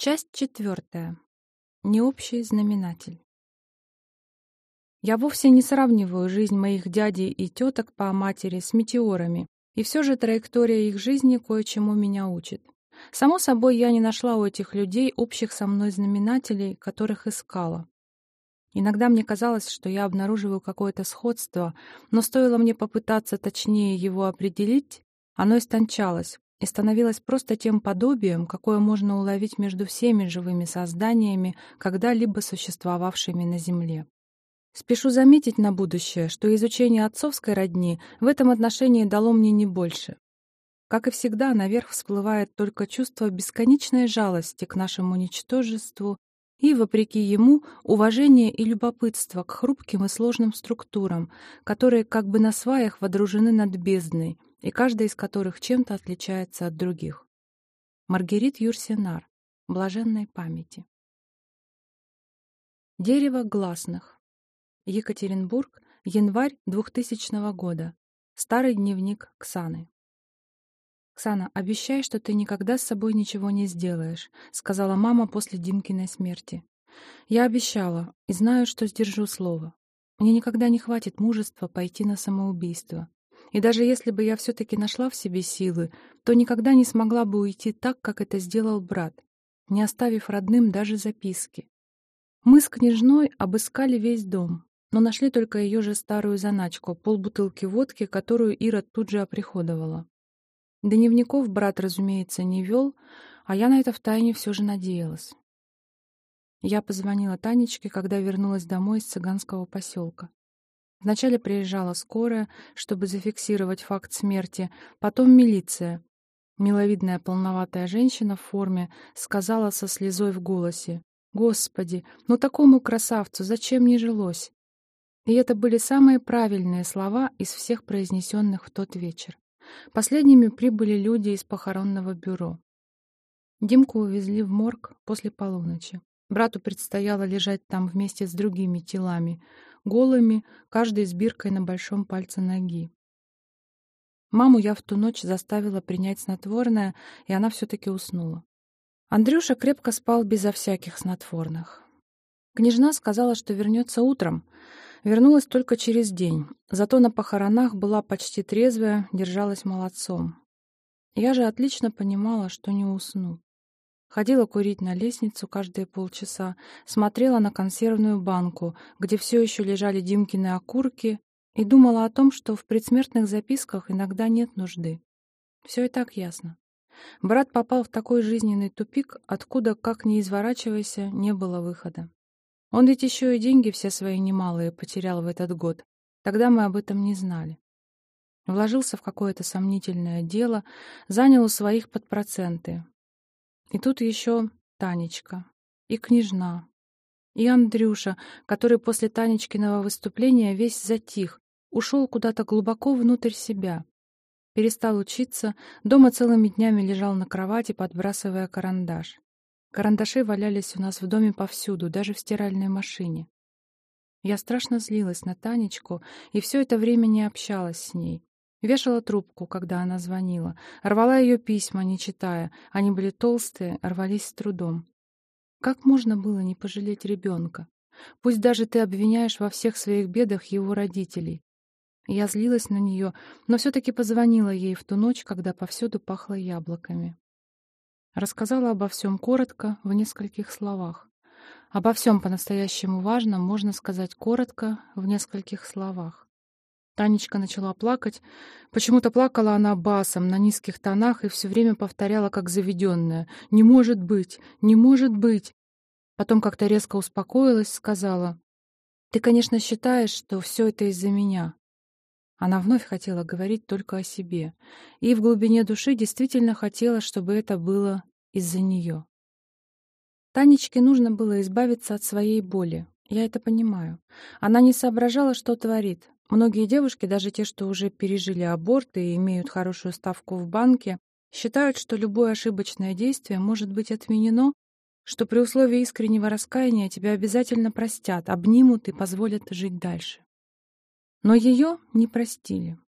Часть четвертая. Необщий знаменатель. Я вовсе не сравниваю жизнь моих дядей и теток по матери с метеорами, и все же траектория их жизни кое-чему меня учит. Само собой, я не нашла у этих людей общих со мной знаменателей, которых искала. Иногда мне казалось, что я обнаруживаю какое-то сходство, но стоило мне попытаться точнее его определить, оно истончалось, и становилась просто тем подобием, какое можно уловить между всеми живыми созданиями, когда-либо существовавшими на Земле. Спешу заметить на будущее, что изучение отцовской родни в этом отношении дало мне не больше. Как и всегда, наверх всплывает только чувство бесконечной жалости к нашему ничтожеству и, вопреки ему, уважение и любопытство к хрупким и сложным структурам, которые как бы на сваях водружены над бездной, и каждая из которых чем-то отличается от других. Маргерит Юрсенар. Блаженной памяти. Дерево гласных. Екатеринбург. Январь 2000 года. Старый дневник Ксаны. «Ксана, обещай, что ты никогда с собой ничего не сделаешь», — сказала мама после Димкиной смерти. «Я обещала и знаю, что сдержу слово. Мне никогда не хватит мужества пойти на самоубийство. И даже если бы я все-таки нашла в себе силы, то никогда не смогла бы уйти так, как это сделал брат, не оставив родным даже записки. Мы с княжной обыскали весь дом, но нашли только ее же старую заначку, полбутылки водки, которую Ира тут же оприходовала. Дневников брат, разумеется, не вел, а я на это втайне все же надеялась. Я позвонила Танечке, когда вернулась домой из цыганского поселка. Вначале приезжала скорая, чтобы зафиксировать факт смерти, потом милиция. Миловидная полноватая женщина в форме сказала со слезой в голосе. «Господи, ну такому красавцу зачем не жилось?» И это были самые правильные слова из всех произнесенных в тот вечер. Последними прибыли люди из похоронного бюро. Димку увезли в морг после полуночи. Брату предстояло лежать там вместе с другими телами, голыми, каждой с биркой на большом пальце ноги. Маму я в ту ночь заставила принять снотворное, и она все-таки уснула. Андрюша крепко спал безо всяких снотворных. Княжна сказала, что вернется утром. Вернулась только через день, зато на похоронах была почти трезвая, держалась молодцом. Я же отлично понимала, что не усну. Ходила курить на лестницу каждые полчаса, смотрела на консервную банку, где все еще лежали Димкины окурки, и думала о том, что в предсмертных записках иногда нет нужды. Все и так ясно. Брат попал в такой жизненный тупик, откуда, как ни изворачивайся, не было выхода. Он ведь еще и деньги все свои немалые потерял в этот год. Тогда мы об этом не знали. Вложился в какое-то сомнительное дело, занял у своих под проценты, и тут еще Танечка, и княжна, и Андрюша, который после Танечкиного выступления весь затих, ушел куда-то глубоко внутрь себя. Перестал учиться, дома целыми днями лежал на кровати, подбрасывая карандаш. Карандаши валялись у нас в доме повсюду, даже в стиральной машине. Я страшно злилась на Танечку и все это время не общалась с ней. Вешала трубку, когда она звонила. Рвала ее письма, не читая. Они были толстые, рвались с трудом. Как можно было не пожалеть ребенка? Пусть даже ты обвиняешь во всех своих бедах его родителей. Я злилась на нее, но все-таки позвонила ей в ту ночь, когда повсюду пахло яблоками. Рассказала обо всем коротко, в нескольких словах. Обо всем по-настоящему важном можно сказать коротко, в нескольких словах. Танечка начала плакать. Почему-то плакала она басом, на низких тонах, и все время повторяла, как заведенная. «Не может быть! Не может быть!» Потом как-то резко успокоилась, сказала. «Ты, конечно, считаешь, что все это из-за меня». Она вновь хотела говорить только о себе. И в глубине души действительно хотела, чтобы это было из-за нее. Танечке нужно было избавиться от своей боли. Я это понимаю. Она не соображала, что творит. Многие девушки, даже те, что уже пережили аборт и имеют хорошую ставку в банке, считают, что любое ошибочное действие может быть отменено, что при условии искреннего раскаяния тебя обязательно простят, обнимут и позволят жить дальше. Но ее не простили.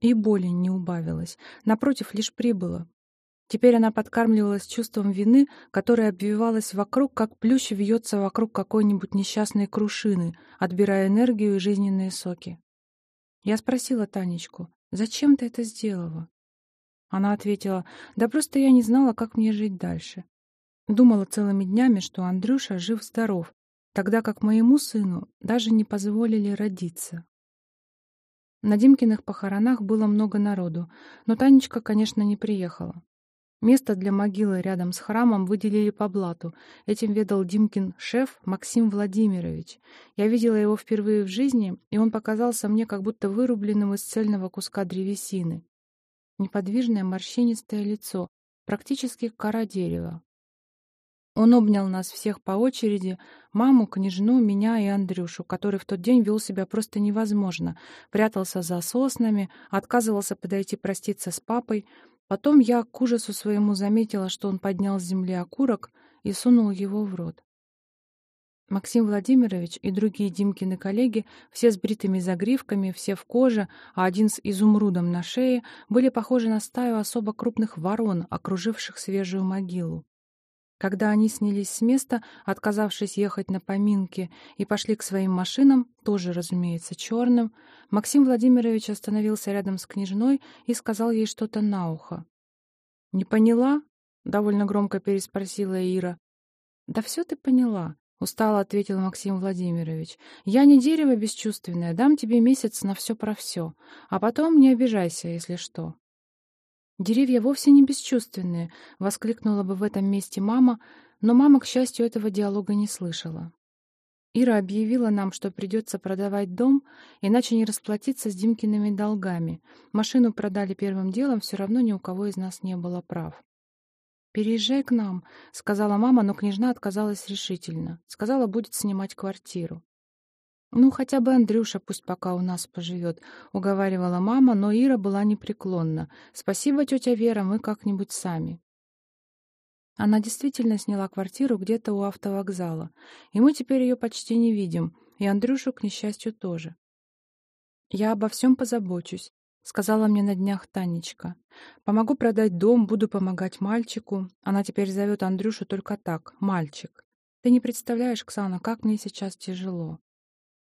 И боли не убавилось, напротив, лишь прибыло. Теперь она подкармливалась чувством вины, которое обвивалось вокруг, как плющ вьется вокруг какой-нибудь несчастной крушины, отбирая энергию и жизненные соки. Я спросила Танечку, «Зачем ты это сделала?» Она ответила, «Да просто я не знала, как мне жить дальше. Думала целыми днями, что Андрюша жив-здоров, тогда как моему сыну даже не позволили родиться. На Димкиных похоронах было много народу, но Танечка, конечно, не приехала. Место для могилы рядом с храмом выделили по блату. Этим ведал Димкин шеф Максим Владимирович. Я видела его впервые в жизни, и он показался мне как будто вырубленным из цельного куска древесины. Неподвижное морщинистое лицо, практически кора дерева. Он обнял нас всех по очереди, маму, княжну, меня и Андрюшу, который в тот день вел себя просто невозможно, прятался за соснами, отказывался подойти проститься с папой. Потом я к ужасу своему заметила, что он поднял с земли окурок и сунул его в рот. Максим Владимирович и другие Димкины коллеги, все с бритыми загривками, все в коже, а один с изумрудом на шее, были похожи на стаю особо крупных ворон, окруживших свежую могилу. Когда они снялись с места, отказавшись ехать на поминки, и пошли к своим машинам, тоже, разумеется, черным, Максим Владимирович остановился рядом с княжной и сказал ей что-то на ухо. «Не поняла?» — довольно громко переспросила Ира. «Да все ты поняла», — устало ответил Максим Владимирович. «Я не дерево бесчувственное, дам тебе месяц на все про все, а потом не обижайся, если что». «Деревья вовсе не бесчувственные», — воскликнула бы в этом месте мама, но мама, к счастью, этого диалога не слышала. Ира объявила нам, что придется продавать дом, иначе не расплатиться с Димкиными долгами. Машину продали первым делом, все равно ни у кого из нас не было прав. «Переезжай к нам», — сказала мама, но княжна отказалась решительно. Сказала, будет снимать квартиру. «Ну, хотя бы Андрюша пусть пока у нас поживет», — уговаривала мама, но Ира была непреклонна. «Спасибо, тетя Вера, мы как-нибудь сами». Она действительно сняла квартиру где-то у автовокзала, и мы теперь ее почти не видим, и Андрюшу, к несчастью, тоже. «Я обо всем позабочусь», — сказала мне на днях Танечка. «Помогу продать дом, буду помогать мальчику. Она теперь зовет Андрюшу только так, мальчик. Ты не представляешь, Ксана, как мне сейчас тяжело.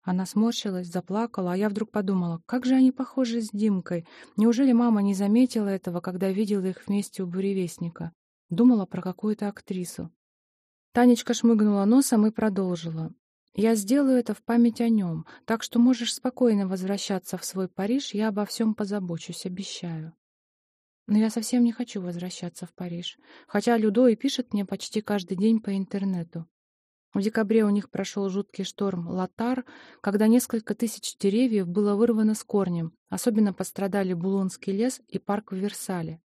Она сморщилась, заплакала, а я вдруг подумала, как же они похожи с Димкой. Неужели мама не заметила этого, когда видела их вместе у буревестника? Думала про какую-то актрису. Танечка шмыгнула носом и продолжила. «Я сделаю это в память о нем, так что можешь спокойно возвращаться в свой Париж, я обо всем позабочусь, обещаю». Но я совсем не хочу возвращаться в Париж, хотя Людо и пишет мне почти каждый день по интернету. В декабре у них прошел жуткий шторм Латар, когда несколько тысяч деревьев было вырвано с корнем. Особенно пострадали Булонский лес и парк в Версале.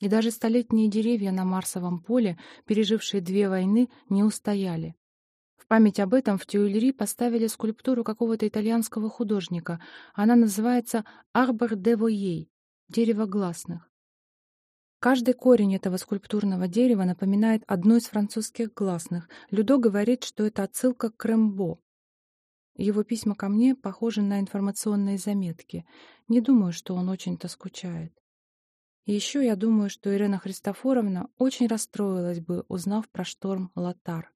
И даже столетние деревья на Марсовом поле, пережившие две войны, не устояли. В память об этом в Тюильри поставили скульптуру какого-то итальянского художника. Она называется «Арбор де Воей» — «Дерево гласных». Каждый корень этого скульптурного дерева напоминает одну из французских гласных. Людо говорит, что это отсылка к Рэмбо. Его письма ко мне похожи на информационные заметки. Не думаю, что он очень-то скучает. И еще я думаю, что Ирина Христофоровна очень расстроилась бы, узнав про шторм Латар.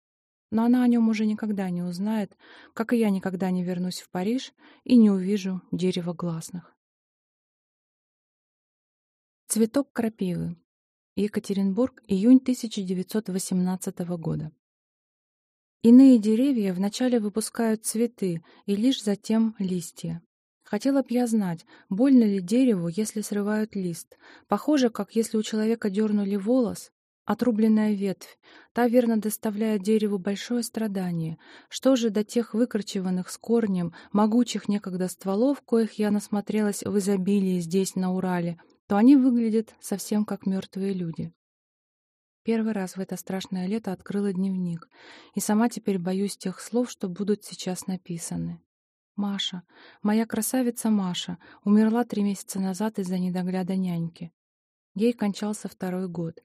Но она о нем уже никогда не узнает, как и я никогда не вернусь в Париж и не увижу дерево гласных. Цветок крапивы. Екатеринбург, июнь 1918 года. Иные деревья вначале выпускают цветы и лишь затем листья. Хотела б я знать, больно ли дереву, если срывают лист. Похоже, как если у человека дернули волос, отрубленная ветвь. Та верно доставляет дереву большое страдание. Что же до тех выкорчеванных с корнем, могучих некогда стволов, коих я насмотрелась в изобилии здесь, на Урале, то они выглядят совсем как мертвые люди. Первый раз в это страшное лето открыла дневник, и сама теперь боюсь тех слов, что будут сейчас написаны. Маша, моя красавица Маша, умерла три месяца назад из-за недогляда няньки. Ей кончался второй год.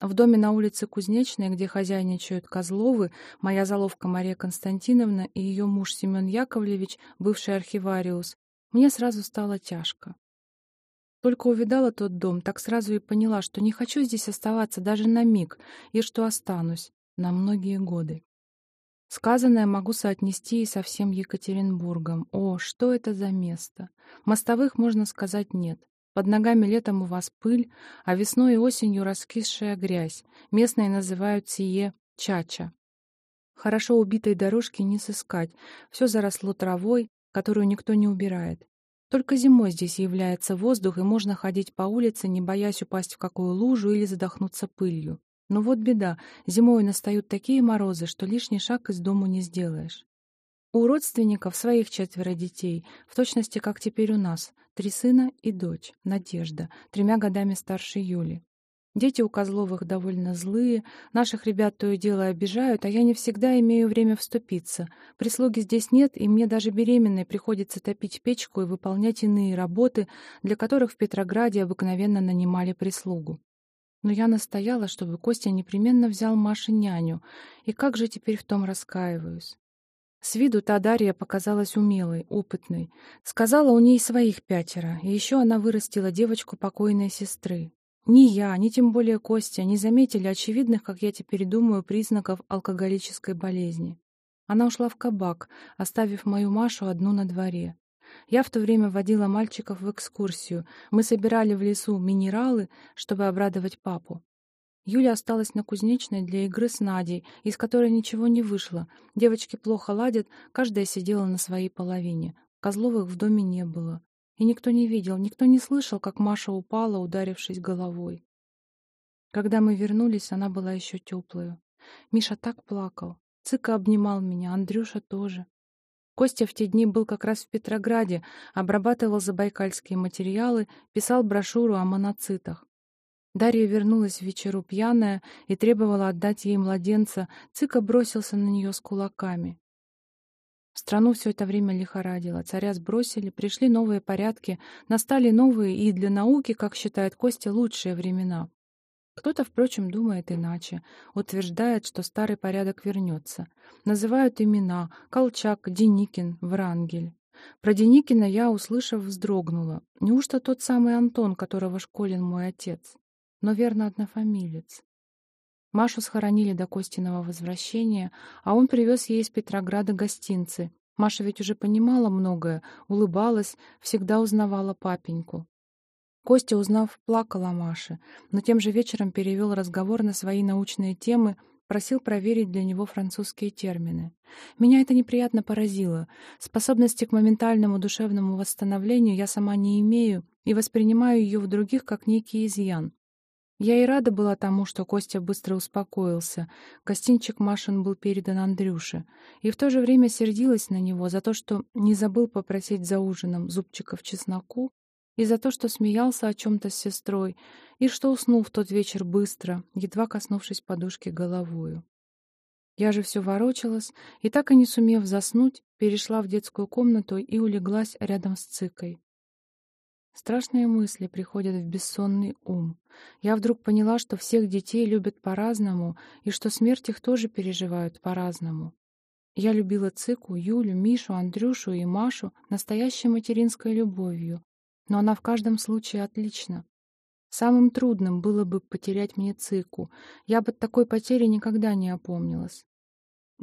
В доме на улице Кузнечной, где хозяйничают Козловы, моя заловка Мария Константиновна и ее муж Семен Яковлевич, бывший архивариус, мне сразу стало тяжко. Только увидала тот дом, так сразу и поняла, что не хочу здесь оставаться даже на миг, и что останусь на многие годы. Сказанное могу соотнести и со всем Екатеринбургом. О, что это за место! Мостовых, можно сказать, нет. Под ногами летом у вас пыль, а весной и осенью раскисшая грязь. Местные называют сие чача. Хорошо убитой дорожки не сыскать. Все заросло травой, которую никто не убирает. Только зимой здесь является воздух, и можно ходить по улице, не боясь упасть в какую лужу или задохнуться пылью. Но вот беда, зимой настают такие морозы, что лишний шаг из дому не сделаешь. У родственников своих четверо детей, в точности как теперь у нас, три сына и дочь, Надежда, тремя годами старше Юли. Дети у Козловых довольно злые, наших ребят то и дело обижают, а я не всегда имею время вступиться. Прислуги здесь нет, и мне даже беременной приходится топить печку и выполнять иные работы, для которых в Петрограде обыкновенно нанимали прислугу. Но я настояла, чтобы Костя непременно взял Маше няню, и как же теперь в том раскаиваюсь. С виду та Дарья показалась умелой, опытной. Сказала, у ней своих пятеро, и еще она вырастила девочку покойной сестры. Ни я, ни тем более Костя не заметили очевидных, как я теперь думаю, признаков алкоголической болезни. Она ушла в кабак, оставив мою Машу одну на дворе. Я в то время водила мальчиков в экскурсию. Мы собирали в лесу минералы, чтобы обрадовать папу. Юля осталась на кузнечной для игры с Надей, из которой ничего не вышло. Девочки плохо ладят, каждая сидела на своей половине. Козловых в доме не было. И никто не видел, никто не слышал, как Маша упала, ударившись головой. Когда мы вернулись, она была еще теплая. Миша так плакал. Цыка обнимал меня, Андрюша тоже. Костя в те дни был как раз в Петрограде, обрабатывал забайкальские материалы, писал брошюру о моноцитах. Дарья вернулась в вечеру пьяная и требовала отдать ей младенца. Цыка бросился на нее с кулаками. Страну все это время лихорадило. Царя сбросили, пришли новые порядки, настали новые и для науки, как считает Костя, лучшие времена. Кто-то, впрочем, думает иначе, утверждает, что старый порядок вернется. Называют имена — Колчак, Деникин, Врангель. Про Деникина я, услышав, вздрогнула. Неужто тот самый Антон, которого школен мой отец? Но верно однофамилец. Машу схоронили до Костиного возвращения, а он привез ей из Петрограда гостинцы. Маша ведь уже понимала многое, улыбалась, всегда узнавала папеньку. Костя, узнав, плакал о Маше, но тем же вечером перевел разговор на свои научные темы, просил проверить для него французские термины. Меня это неприятно поразило. Способности к моментальному душевному восстановлению я сама не имею и воспринимаю ее в других как некий изъян. Я и рада была тому, что Костя быстро успокоился. Гостинчик Машин был передан Андрюше. И в то же время сердилась на него за то, что не забыл попросить за ужином зубчиков чесноку и за то, что смеялся о чем-то с сестрой, и что уснул в тот вечер быстро, едва коснувшись подушки головою. Я же все ворочалась, и так и не сумев заснуть, перешла в детскую комнату и улеглась рядом с Цикой. Страшные мысли приходят в бессонный ум. Я вдруг поняла, что всех детей любят по-разному, и что смерть их тоже переживают по-разному. Я любила Цику, Юлю, Мишу, Андрюшу и Машу настоящей материнской любовью, но она в каждом случае отлична. Самым трудным было бы потерять мне Цику. Я бы от такой потери никогда не опомнилась.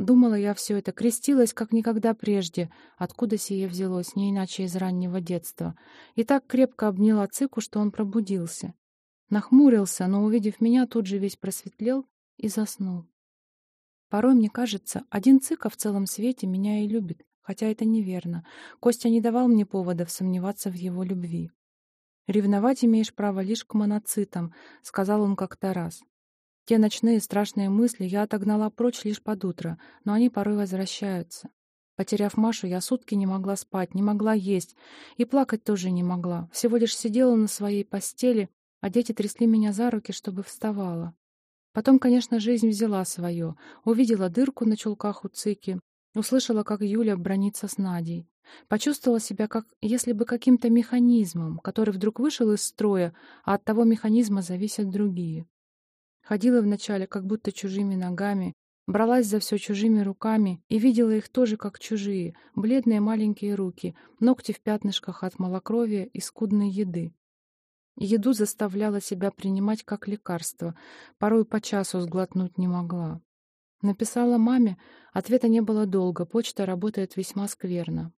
Думала я все это, крестилась, как никогда прежде, откуда сие взялось, не иначе из раннего детства, и так крепко обняла Цику, что он пробудился. Нахмурился, но, увидев меня, тут же весь просветлел и заснул. Порой, мне кажется, один Цика в целом свете меня и любит, хотя это неверно. Костя не давал мне поводов сомневаться в его любви. «Ревновать имеешь право лишь к моноцитам», — сказал он как-то раз. Те ночные страшные мысли я отогнала прочь лишь под утро, но они порой возвращаются. Потеряв Машу, я сутки не могла спать, не могла есть, и плакать тоже не могла. Всего лишь сидела на своей постели, а дети трясли меня за руки, чтобы вставала. Потом, конечно, жизнь взяла свое. Увидела дырку на чулках у Цики, Услышала, как Юля бронится с Надей. Почувствовала себя как если бы каким-то механизмом, который вдруг вышел из строя, а от того механизма зависят другие. Ходила вначале как будто чужими ногами, бралась за все чужими руками и видела их тоже как чужие, бледные маленькие руки, ногти в пятнышках от малокровия и скудной еды. Еду заставляла себя принимать как лекарство, порой по часу сглотнуть не могла. Написала маме, ответа не было долго, почта работает весьма скверно.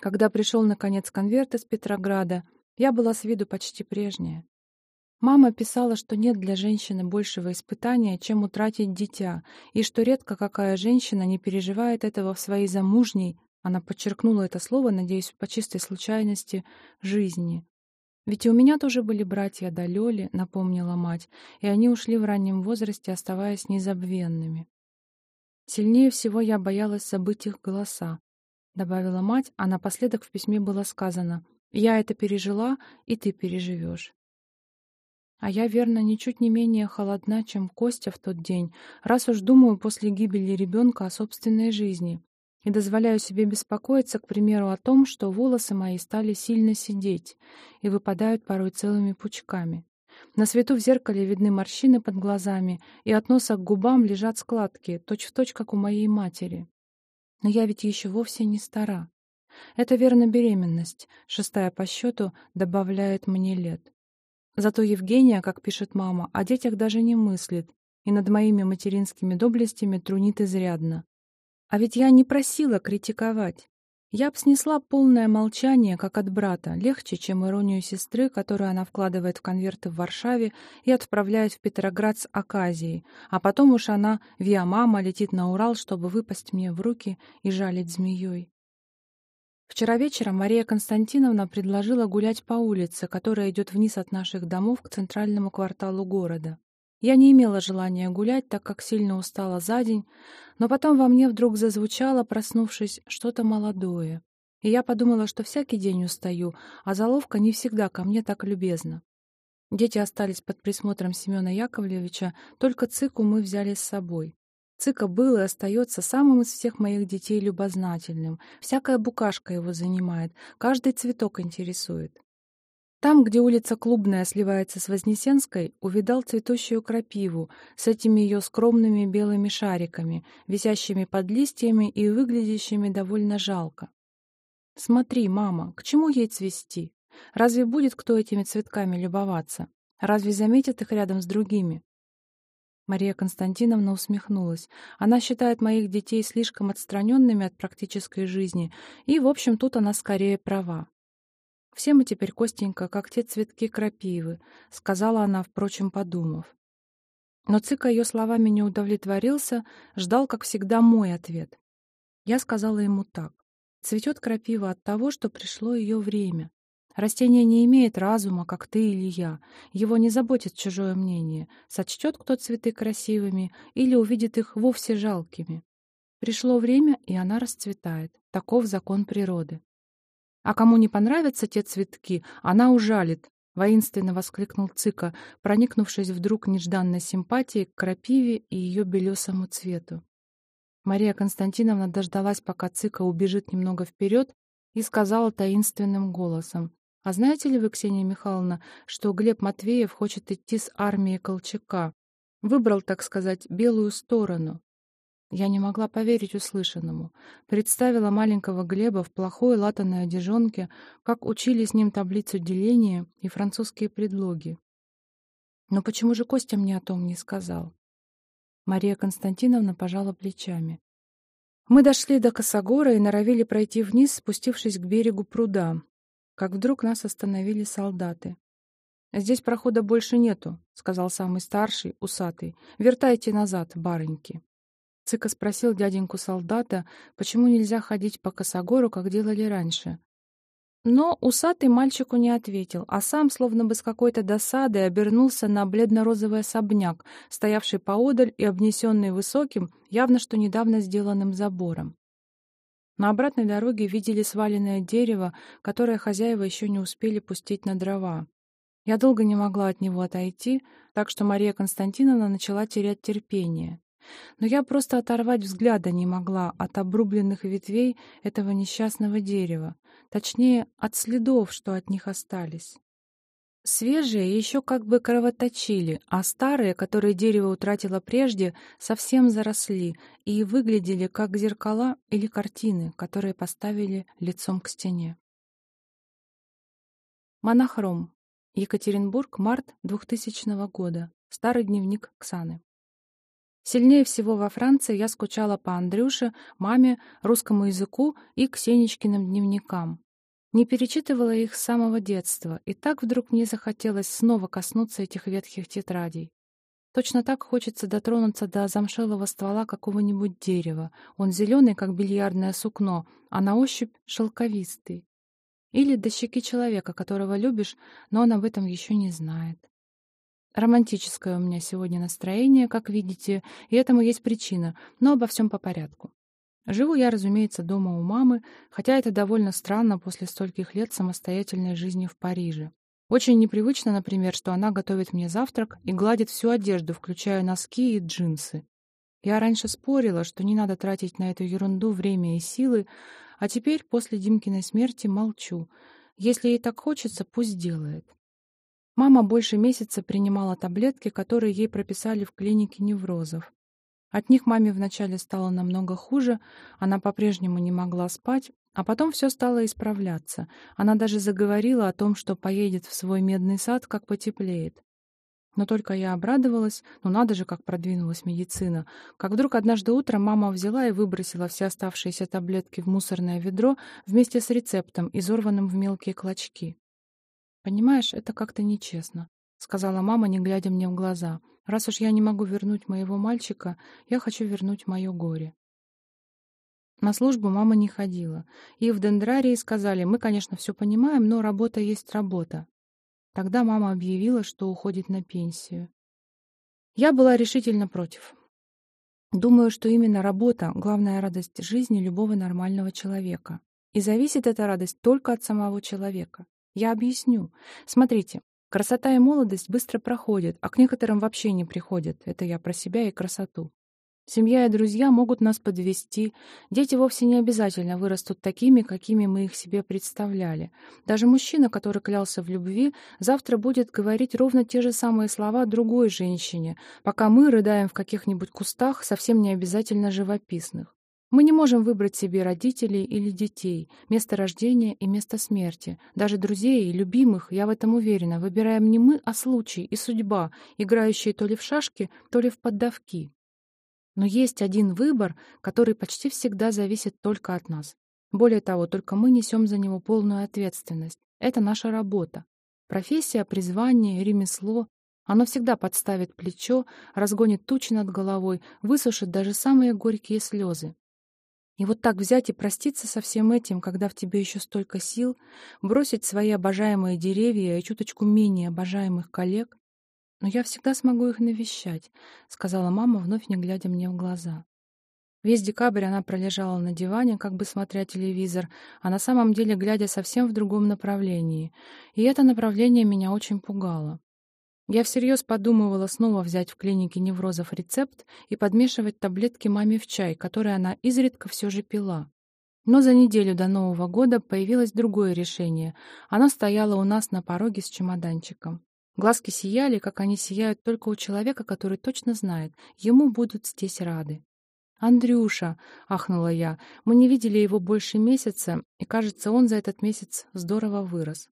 Когда пришел, наконец, конверт из Петрограда, я была с виду почти прежняя. Мама писала, что нет для женщины большего испытания, чем утратить дитя, и что редко какая женщина не переживает этого в своей замужней, она подчеркнула это слово, надеюсь, по чистой случайности, жизни. «Ведь и у меня тоже были братья да Лёли», — напомнила мать, и они ушли в раннем возрасте, оставаясь незабвенными. «Сильнее всего я боялась забыть их голоса», — добавила мать, а напоследок в письме было сказано «Я это пережила, и ты переживешь». А я, верно, ничуть не менее холодна, чем Костя в тот день, раз уж думаю после гибели ребенка о собственной жизни и дозволяю себе беспокоиться, к примеру, о том, что волосы мои стали сильно сидеть и выпадают порой целыми пучками. На свету в зеркале видны морщины под глазами, и от носа к губам лежат складки, точь-в-точь, точь, как у моей матери. Но я ведь еще вовсе не стара. Это верно беременность, шестая по счету, добавляет мне лет. Зато Евгения, как пишет мама, о детях даже не мыслит, и над моими материнскими доблестями трунит изрядно. А ведь я не просила критиковать. Я б снесла полное молчание, как от брата, легче, чем иронию сестры, которую она вкладывает в конверты в Варшаве и отправляет в Петроград с Аказией, а потом уж она, виа мама, летит на Урал, чтобы выпасть мне в руки и жалить змеей. Вчера вечером Мария Константиновна предложила гулять по улице, которая идет вниз от наших домов к центральному кварталу города. Я не имела желания гулять, так как сильно устала за день, но потом во мне вдруг зазвучало, проснувшись, что-то молодое. И я подумала, что всякий день устаю, а заловка не всегда ко мне так любезна. Дети остались под присмотром Семена Яковлевича, только Цику мы взяли с собой. Цика был и остается самым из всех моих детей любознательным. Всякая букашка его занимает, каждый цветок интересует. Там, где улица Клубная сливается с Вознесенской, увидал цветущую крапиву с этими ее скромными белыми шариками, висящими под листьями и выглядящими довольно жалко. «Смотри, мама, к чему ей цвести? Разве будет кто этими цветками любоваться? Разве заметит их рядом с другими?» Мария Константиновна усмехнулась. Она считает моих детей слишком отстраненными от практической жизни, и, в общем, тут она скорее права. «Все мы теперь, Костенька, как те цветки крапивы», — сказала она, впрочем, подумав. Но Цыка ее словами не удовлетворился, ждал, как всегда, мой ответ. Я сказала ему так. «Цветет крапива от того, что пришло ее время. Растение не имеет разума, как ты или я. Его не заботит чужое мнение. Сочтет кто цветы красивыми или увидит их вовсе жалкими. Пришло время, и она расцветает. Таков закон природы. А кому не понравятся те цветки, она ужалит, — воинственно воскликнул Цика, проникнувшись вдруг нежданной симпатией к крапиве и ее белесому цвету. Мария Константиновна дождалась, пока Цика убежит немного вперед, и сказала таинственным голосом. «А знаете ли вы, Ксения Михайловна, что Глеб Матвеев хочет идти с армией Колчака? Выбрал, так сказать, белую сторону. Я не могла поверить услышанному. Представила маленького Глеба в плохой латаной одежонке, как учили с ним таблицу деления и французские предлоги. Но почему же Костя мне о том не сказал? Мария Константиновна пожала плечами. Мы дошли до Косогора и норовили пройти вниз, спустившись к берегу пруда, как вдруг нас остановили солдаты. «Здесь прохода больше нету», — сказал самый старший, усатый. «Вертайте назад, барыньки». Цыка спросил дяденьку-солдата, почему нельзя ходить по косогору, как делали раньше. Но усатый мальчику не ответил, а сам, словно бы с какой-то досадой, обернулся на бледно-розовый особняк, стоявший поодаль и обнесенный высоким, явно что недавно сделанным забором. На обратной дороге видели сваленное дерево, которое хозяева еще не успели пустить на дрова. Я долго не могла от него отойти, так что Мария Константиновна начала терять терпение. Но я просто оторвать взгляда не могла от обрубленных ветвей этого несчастного дерева, точнее, от следов, что от них остались. Свежие еще как бы кровоточили, а старые, которые дерево утратило прежде, совсем заросли и выглядели как зеркала или картины, которые поставили лицом к стене. Монохром. Екатеринбург, март 2000 года. Старый дневник Ксаны. Сильнее всего во Франции я скучала по Андрюше, маме, русскому языку и Ксенечкиным дневникам. Не перечитывала их с самого детства, и так вдруг мне захотелось снова коснуться этих ветхих тетрадей. Точно так хочется дотронуться до замшелого ствола какого-нибудь дерева. Он зеленый, как бильярдное сукно, а на ощупь шелковистый. Или до щеки человека, которого любишь, но он об этом еще не знает. Романтическое у меня сегодня настроение, как видите, и этому есть причина, но обо всем по порядку. Живу я, разумеется, дома у мамы, хотя это довольно странно после стольких лет самостоятельной жизни в Париже. Очень непривычно, например, что она готовит мне завтрак и гладит всю одежду, включая носки и джинсы. Я раньше спорила, что не надо тратить на эту ерунду время и силы, а теперь, после Димкиной смерти, молчу. Если ей так хочется, пусть делает. Мама больше месяца принимала таблетки, которые ей прописали в клинике неврозов. От них маме вначале стало намного хуже, она по-прежнему не могла спать, а потом все стало исправляться. Она даже заговорила о том, что поедет в свой медный сад, как потеплеет. Но только я обрадовалась, ну надо же, как продвинулась медицина, как вдруг однажды утром мама взяла и выбросила все оставшиеся таблетки в мусорное ведро вместе с рецептом, изорванным в мелкие клочки. «Понимаешь, это как-то нечестно», — сказала мама, не глядя мне в глаза. «Раз уж я не могу вернуть моего мальчика, я хочу вернуть мое горе». На службу мама не ходила. И в дендрарии сказали, мы, конечно, все понимаем, но работа есть работа. Тогда мама объявила, что уходит на пенсию. Я была решительно против. Думаю, что именно работа — главная радость жизни любого нормального человека. И зависит эта радость только от самого человека. Я объясню. Смотрите, красота и молодость быстро проходят, а к некоторым вообще не приходят. Это я про себя и красоту. Семья и друзья могут нас подвести. Дети вовсе не обязательно вырастут такими, какими мы их себе представляли. Даже мужчина, который клялся в любви, завтра будет говорить ровно те же самые слова другой женщине, пока мы рыдаем в каких-нибудь кустах, совсем не обязательно живописных. Мы не можем выбрать себе родителей или детей, место рождения и место смерти. Даже друзей и любимых, я в этом уверена, выбираем не мы, а случай и судьба, играющие то ли в шашки, то ли в поддавки. Но есть один выбор, который почти всегда зависит только от нас. Более того, только мы несем за него полную ответственность. Это наша работа. Профессия, призвание, ремесло. Оно всегда подставит плечо, разгонит тучи над головой, высушит даже самые горькие слезы. И вот так взять и проститься со всем этим, когда в тебе еще столько сил, бросить свои обожаемые деревья и чуточку менее обожаемых коллег. Но я всегда смогу их навещать, — сказала мама, вновь не глядя мне в глаза. Весь декабрь она пролежала на диване, как бы смотря телевизор, а на самом деле глядя совсем в другом направлении. И это направление меня очень пугало. Я всерьез подумывала снова взять в клинике неврозов рецепт и подмешивать таблетки маме в чай, который она изредка все же пила. Но за неделю до Нового года появилось другое решение. Оно стояло у нас на пороге с чемоданчиком. Глазки сияли, как они сияют только у человека, который точно знает, ему будут здесь рады. «Андрюша!» — ахнула я. «Мы не видели его больше месяца, и, кажется, он за этот месяц здорово вырос».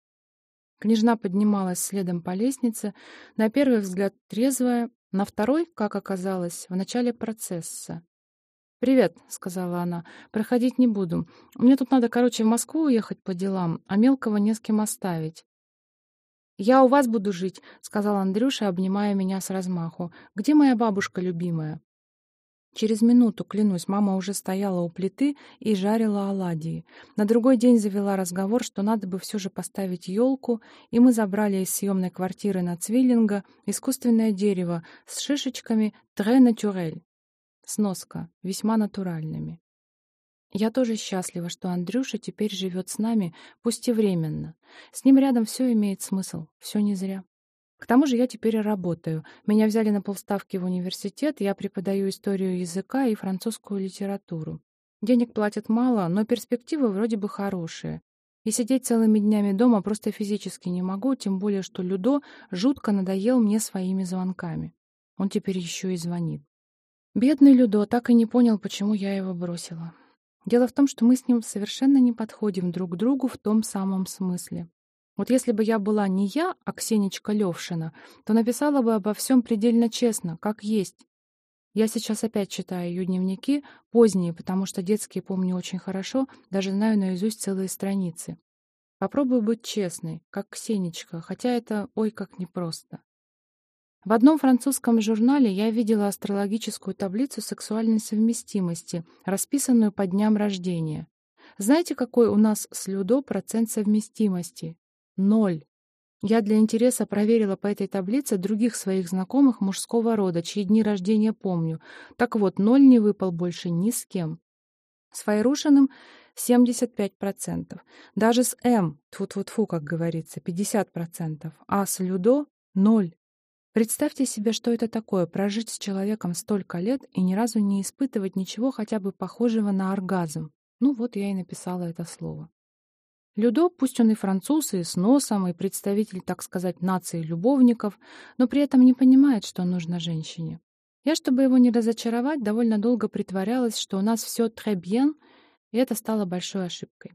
Княжна поднималась следом по лестнице, на первый взгляд трезвая, на второй, как оказалось, в начале процесса. «Привет», — сказала она, — «проходить не буду. Мне тут надо, короче, в Москву уехать по делам, а мелкого не с кем оставить». «Я у вас буду жить», — сказал Андрюша, обнимая меня с размаху. «Где моя бабушка любимая?» Через минуту, клянусь, мама уже стояла у плиты и жарила оладьи. На другой день завела разговор, что надо бы все же поставить елку, и мы забрали из съемной квартиры на Цвиллинга искусственное дерево с шишечками «Тре натюрель». Сноска, весьма натуральными. Я тоже счастлива, что Андрюша теперь живет с нами, пусть и временно. С ним рядом все имеет смысл, все не зря. К тому же я теперь работаю. Меня взяли на полставки в университет, я преподаю историю языка и французскую литературу. Денег платят мало, но перспективы вроде бы хорошие. И сидеть целыми днями дома просто физически не могу, тем более, что Людо жутко надоел мне своими звонками. Он теперь еще и звонит. Бедный Людо так и не понял, почему я его бросила. Дело в том, что мы с ним совершенно не подходим друг к другу в том самом смысле. Вот если бы я была не я, а Ксенечка Левшина, то написала бы обо всем предельно честно, как есть. Я сейчас опять читаю ее дневники, поздние, потому что детские помню очень хорошо, даже знаю наизусть целые страницы. Попробую быть честной, как Ксенечка, хотя это ой как непросто. В одном французском журнале я видела астрологическую таблицу сексуальной совместимости, расписанную по дням рождения. Знаете, какой у нас с Людо процент совместимости? Ноль. Я для интереса проверила по этой таблице других своих знакомых мужского рода, чьи дни рождения помню. Так вот, ноль не выпал больше ни с кем. С Файрушиным 75%. Даже с М, тфу-тфу-тфу, как говорится, 50%. А с Людо — ноль. Представьте себе, что это такое — прожить с человеком столько лет и ни разу не испытывать ничего хотя бы похожего на оргазм. Ну вот я и написала это слово. Людо, пусть он и француз, и с носом, и представитель, так сказать, нации любовников, но при этом не понимает, что нужно женщине. Я, чтобы его не разочаровать, довольно долго притворялась, что у нас все très bien, и это стало большой ошибкой.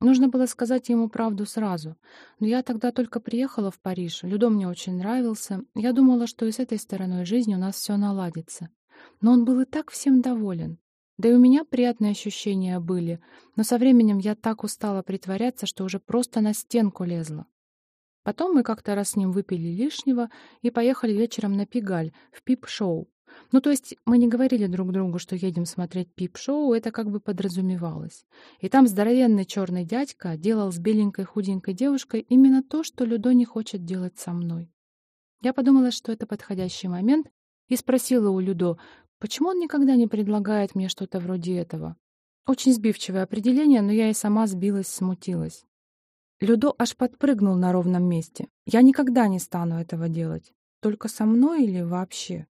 Нужно было сказать ему правду сразу. Но я тогда только приехала в Париж, Людо мне очень нравился. Я думала, что и с этой стороной жизни у нас все наладится. Но он был и так всем доволен. Да и у меня приятные ощущения были, но со временем я так устала притворяться, что уже просто на стенку лезла. Потом мы как-то раз с ним выпили лишнего и поехали вечером на Пигаль, в пип-шоу. Ну, то есть мы не говорили друг другу, что едем смотреть пип-шоу, это как бы подразумевалось. И там здоровенный черный дядька делал с беленькой худенькой девушкой именно то, что Людо не хочет делать со мной. Я подумала, что это подходящий момент, и спросила у Людо, почему он никогда не предлагает мне что-то вроде этого. Очень сбивчивое определение, но я и сама сбилась, смутилась. Людо аж подпрыгнул на ровном месте. Я никогда не стану этого делать. Только со мной или вообще?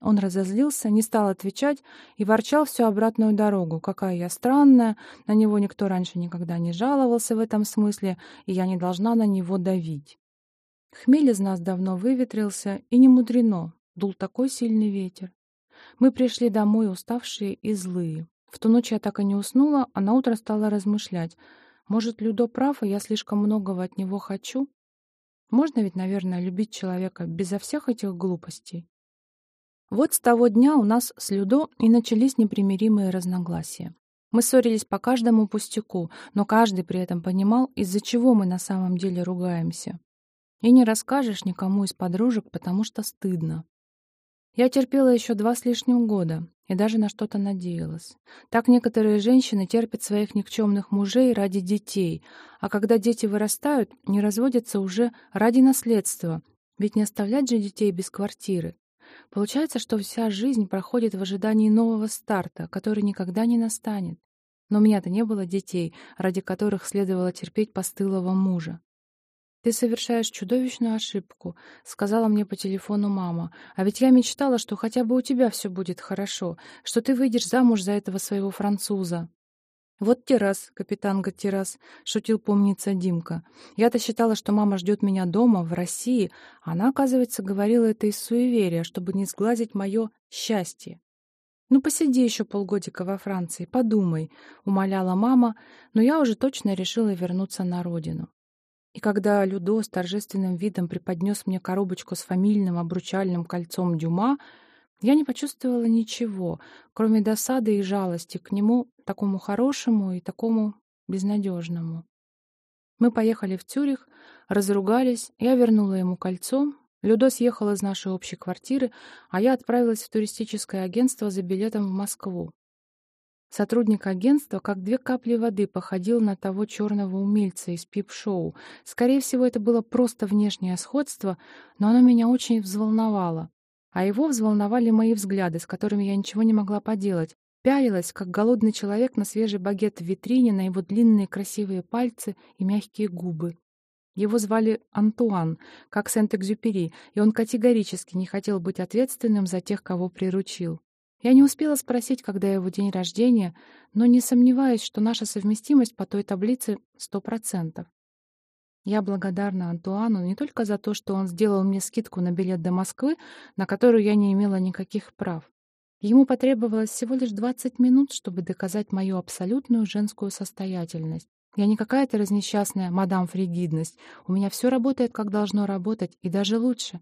Он разозлился, не стал отвечать и ворчал всю обратную дорогу. Какая я странная, на него никто раньше никогда не жаловался в этом смысле, и я не должна на него давить. Хмель из нас давно выветрился, и не мудрено, дул такой сильный ветер. Мы пришли домой уставшие и злые. В ту ночь я так и не уснула, а наутро стала размышлять. Может, Людо прав, и я слишком многого от него хочу? Можно ведь, наверное, любить человека безо всех этих глупостей? Вот с того дня у нас с Людо и начались непримиримые разногласия. Мы ссорились по каждому пустяку, но каждый при этом понимал, из-за чего мы на самом деле ругаемся. И не расскажешь никому из подружек, потому что стыдно. Я терпела еще два с лишним года и даже на что-то надеялась. Так некоторые женщины терпят своих никчемных мужей ради детей, а когда дети вырастают, не разводятся уже ради наследства, ведь не оставлять же детей без квартиры. Получается, что вся жизнь проходит в ожидании нового старта, который никогда не настанет. Но у меня-то не было детей, ради которых следовало терпеть постылого мужа. «Ты совершаешь чудовищную ошибку», — сказала мне по телефону мама. «А ведь я мечтала, что хотя бы у тебя все будет хорошо, что ты выйдешь замуж за этого своего француза». «Вот террас, капитан Гаттерас», — шутил помнится Димка. «Я-то считала, что мама ждет меня дома, в России. Она, оказывается, говорила это из суеверия, чтобы не сглазить мое счастье». «Ну, посиди еще полгодика во Франции, подумай», — умоляла мама, но я уже точно решила вернуться на родину. И когда Людо с торжественным видом преподнес мне коробочку с фамильным обручальным кольцом Дюма, я не почувствовала ничего, кроме досады и жалости к нему, такому хорошему и такому безнадежному. Мы поехали в Цюрих, разругались, я вернула ему кольцо, Людо съехал из нашей общей квартиры, а я отправилась в туристическое агентство за билетом в Москву. Сотрудник агентства, как две капли воды, походил на того черного умельца из пип-шоу. Скорее всего, это было просто внешнее сходство, но оно меня очень взволновало а его взволновали мои взгляды, с которыми я ничего не могла поделать. Пялилась, как голодный человек на свежий багет в витрине, на его длинные красивые пальцы и мягкие губы. Его звали Антуан, как Сент-Экзюпери, и он категорически не хотел быть ответственным за тех, кого приручил. Я не успела спросить, когда его день рождения, но не сомневаюсь, что наша совместимость по той таблице — сто процентов. Я благодарна Антуану не только за то, что он сделал мне скидку на билет до Москвы, на которую я не имела никаких прав. Ему потребовалось всего лишь 20 минут, чтобы доказать мою абсолютную женскую состоятельность. Я не какая-то разнесчастная мадам фригидность. У меня все работает, как должно работать, и даже лучше.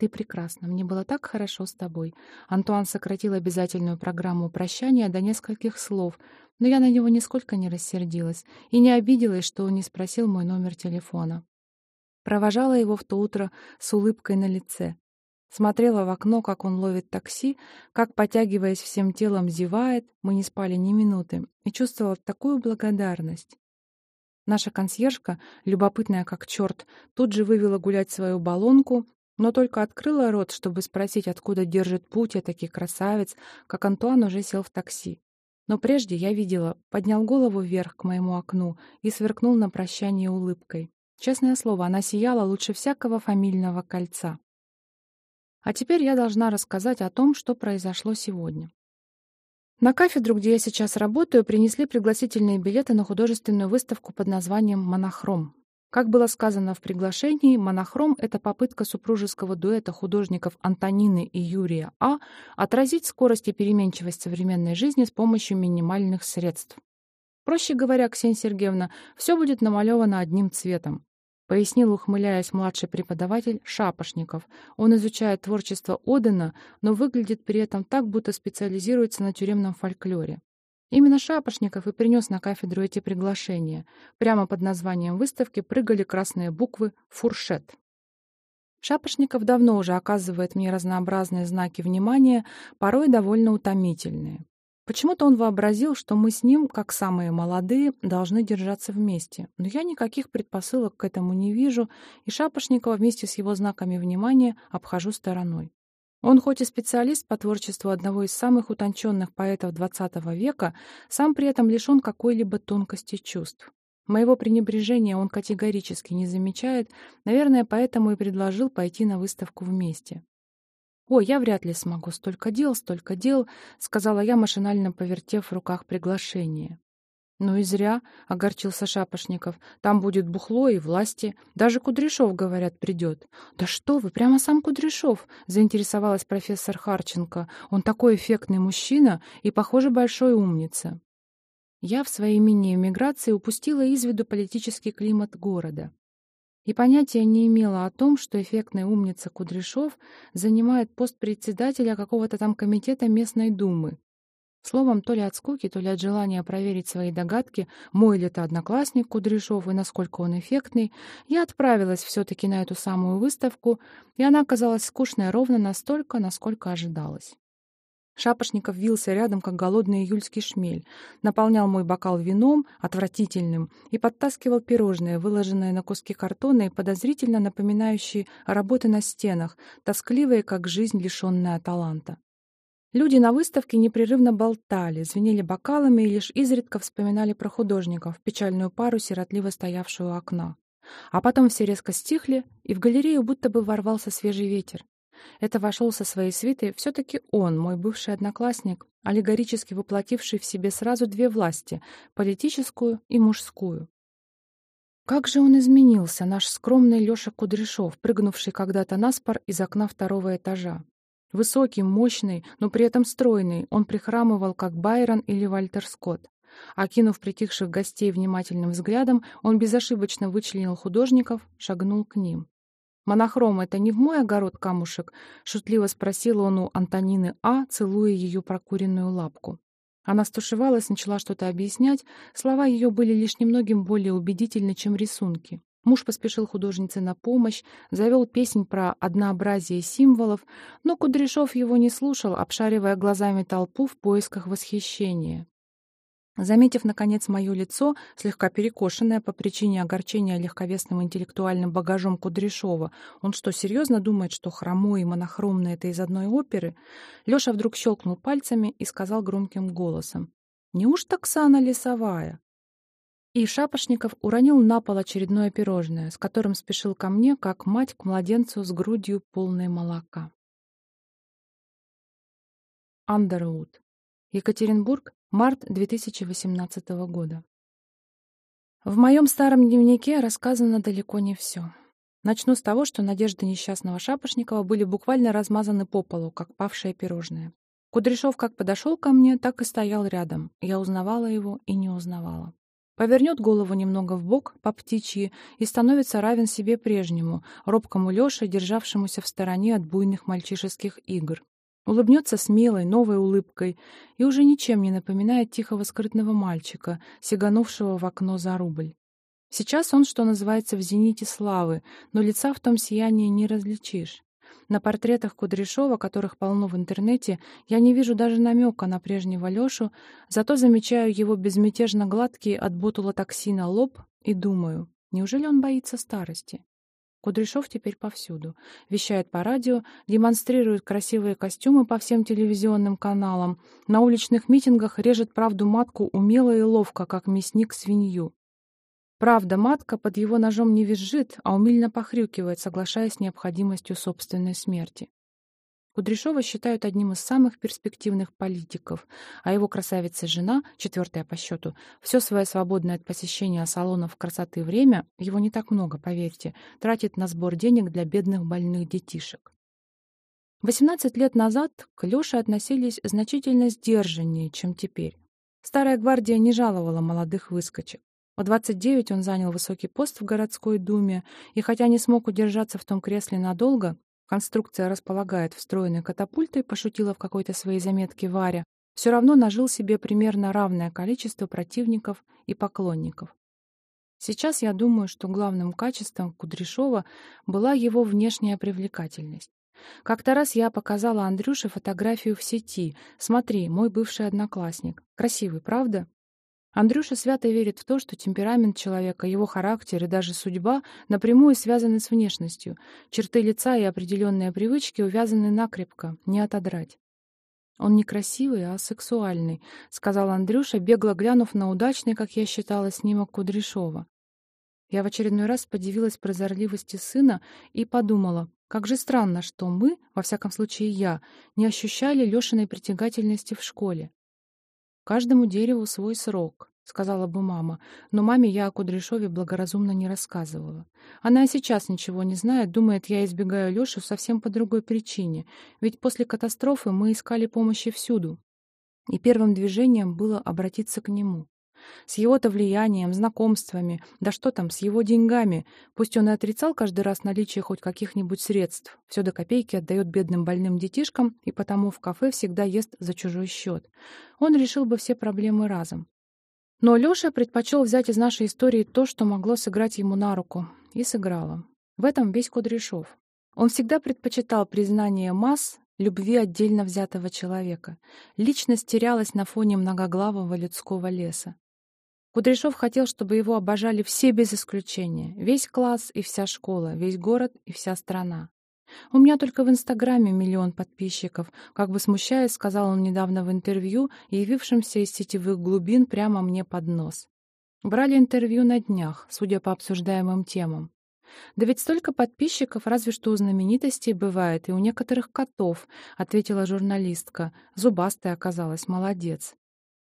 Ты прекрасна. Мне было так хорошо с тобой. Антуан сократил обязательную программу прощания до нескольких слов, но я на него нисколько не рассердилась и не обиделась, что он не спросил мой номер телефона. Провожала его в то утро с улыбкой на лице. Смотрела в окно, как он ловит такси, как, потягиваясь всем телом, зевает, мы не спали ни минуты, и чувствовала такую благодарность. Наша консьержка, любопытная как черт, тут же вывела гулять свою баллонку, но только открыла рот, чтобы спросить, откуда держит путь такой красавец, как Антуан уже сел в такси. Но прежде я видела, поднял голову вверх к моему окну и сверкнул на прощание улыбкой. Честное слово, она сияла лучше всякого фамильного кольца. А теперь я должна рассказать о том, что произошло сегодня. На кафедру, где я сейчас работаю, принесли пригласительные билеты на художественную выставку под названием «Монохром». Как было сказано в приглашении, монохром — это попытка супружеского дуэта художников Антонины и Юрия А. отразить скорость и переменчивость современной жизни с помощью минимальных средств. Проще говоря, Ксения Сергеевна, все будет намалевано одним цветом. Пояснил, ухмыляясь младший преподаватель Шапошников. Он изучает творчество Одена, но выглядит при этом так, будто специализируется на тюремном фольклоре. Именно Шапошников и принес на кафедру эти приглашения. Прямо под названием выставки прыгали красные буквы «Фуршет». Шапошников давно уже оказывает мне разнообразные знаки внимания, порой довольно утомительные. Почему-то он вообразил, что мы с ним, как самые молодые, должны держаться вместе. Но я никаких предпосылок к этому не вижу, и Шапошникова вместе с его знаками внимания обхожу стороной. Он хоть и специалист по творчеству одного из самых утонченных поэтов XX века, сам при этом лишен какой-либо тонкости чувств. Моего пренебрежения он категорически не замечает, наверное, поэтому и предложил пойти на выставку вместе. «Ой, я вряд ли смогу. Столько дел, столько дел», — сказала я, машинально повертев в руках приглашение. «Ну и зря», — огорчился Шапошников. «Там будет бухло и власти. Даже Кудряшов, говорят, придет». «Да что вы, прямо сам Кудряшов!» — заинтересовалась профессор Харченко. «Он такой эффектный мужчина и, похоже, большой умница». Я в своей мини-эмиграции упустила из виду политический климат города. И понятия не имела о том, что эффектная умница Кудряшов занимает пост председателя какого-то там комитета местной думы, Словом, то ли от скуки, то ли от желания проверить свои догадки, мой ли это одноклассник Кудряшов и насколько он эффектный, я отправилась все-таки на эту самую выставку, и она оказалась скучной ровно настолько, насколько ожидалось. Шапошников вился рядом, как голодный июльский шмель, наполнял мой бокал вином, отвратительным, и подтаскивал пирожные, выложенные на куски картона и подозрительно напоминающие работы на стенах, тоскливые, как жизнь, лишенная таланта. Люди на выставке непрерывно болтали, звенели бокалами и лишь изредка вспоминали про художников, печальную пару, сиротливо стоявшую у окна. А потом все резко стихли, и в галерею будто бы ворвался свежий ветер. Это вошел со своей свитой все-таки он, мой бывший одноклассник, аллегорически воплотивший в себе сразу две власти — политическую и мужскую. Как же он изменился, наш скромный Лёша Кудряшов, прыгнувший когда-то на спор из окна второго этажа. Высокий, мощный, но при этом стройный, он прихрамывал, как Байрон или Вальтер Скотт. Окинув притихших гостей внимательным взглядом, он безошибочно вычленил художников, шагнул к ним. «Монохром — это не в мой огород камушек?» — шутливо спросил он у Антонины А., целуя ее прокуренную лапку. Она стушевалась, начала что-то объяснять, слова ее были лишь немногим более убедительны, чем рисунки. Муж поспешил художнице на помощь, завел песнь про однообразие символов, но Кудряшов его не слушал, обшаривая глазами толпу в поисках восхищения. Заметив, наконец, мое лицо, слегка перекошенное по причине огорчения легковесным интеллектуальным багажом Кудряшова, он что, серьезно думает, что хромой и монохромный — это из одной оперы? Леша вдруг щелкнул пальцами и сказал громким голосом. «Неужто Ксана Лесовая?» И Шапошников уронил на пол очередное пирожное, с которым спешил ко мне, как мать к младенцу с грудью полной молока. Андервуд. Екатеринбург, март 2018 года. В моем старом дневнике рассказано далеко не все. Начну с того, что надежды несчастного Шапошникова были буквально размазаны по полу, как павшее пирожное. Кудряшов как подошел ко мне, так и стоял рядом. Я узнавала его и не узнавала. Повернет голову немного в бок по птичьи и становится равен себе прежнему, робкому Лёше, державшемуся в стороне от буйных мальчишеских игр. Улыбнется смелой, новой улыбкой и уже ничем не напоминает тихого скрытного мальчика, сиганувшего в окно за рубль. Сейчас он, что называется, в зените славы, но лица в том сиянии не различишь. На портретах Кудряшова, которых полно в интернете, я не вижу даже намека на прежнего Лешу, зато замечаю его безмятежно гладкий от ботулотоксина лоб и думаю, неужели он боится старости? Кудряшов теперь повсюду. Вещает по радио, демонстрирует красивые костюмы по всем телевизионным каналам, на уличных митингах режет правду матку умело и ловко, как мясник свинью. Правда, матка под его ножом не визжит, а умильно похрюкивает, соглашаясь с необходимостью собственной смерти. Кудряшова считают одним из самых перспективных политиков, а его красавица-жена, четвертая по счету, все свое свободное от посещения салонов красоты время, его не так много, поверьте, тратит на сбор денег для бедных больных детишек. 18 лет назад к Лёше относились значительно сдержаннее, чем теперь. Старая гвардия не жаловала молодых выскочек. В 29 он занял высокий пост в городской думе, и хотя не смог удержаться в том кресле надолго, конструкция располагает встроенной катапультой, пошутила в какой-то своей заметке Варя, все равно нажил себе примерно равное количество противников и поклонников. Сейчас я думаю, что главным качеством Кудряшова была его внешняя привлекательность. Как-то раз я показала Андрюше фотографию в сети. Смотри, мой бывший одноклассник. Красивый, правда? Андрюша свято верит в то, что темперамент человека, его характер и даже судьба напрямую связаны с внешностью. Черты лица и определенные привычки увязаны накрепко, не отодрать. «Он не красивый, а сексуальный», — сказал Андрюша, бегло глянув на удачный, как я считала, снимок Кудряшова. Я в очередной раз подивилась прозорливости сына и подумала, как же странно, что мы, во всяком случае я, не ощущали Лешиной притягательности в школе. «Каждому дереву свой срок», — сказала бы мама, но маме я о Кудряшове благоразумно не рассказывала. Она и сейчас ничего не знает, думает, я избегаю Лешу совсем по другой причине, ведь после катастрофы мы искали помощи всюду, и первым движением было обратиться к нему. С его-то влиянием, знакомствами, да что там, с его деньгами. Пусть он и отрицал каждый раз наличие хоть каких-нибудь средств. Все до копейки отдает бедным больным детишкам и потому в кафе всегда ест за чужой счет. Он решил бы все проблемы разом. Но Лёша предпочел взять из нашей истории то, что могло сыграть ему на руку. И сыграло. В этом весь Кудряшов. Он всегда предпочитал признание масс любви отдельно взятого человека. Личность терялась на фоне многоглавого людского леса. Кудряшов хотел, чтобы его обожали все без исключения. Весь класс и вся школа, весь город и вся страна. «У меня только в Инстаграме миллион подписчиков», как бы смущаясь, сказал он недавно в интервью, явившемся из сетевых глубин прямо мне под нос. Брали интервью на днях, судя по обсуждаемым темам. «Да ведь столько подписчиков разве что у знаменитостей бывает, и у некоторых котов», — ответила журналистка. Зубастая оказалась, молодец.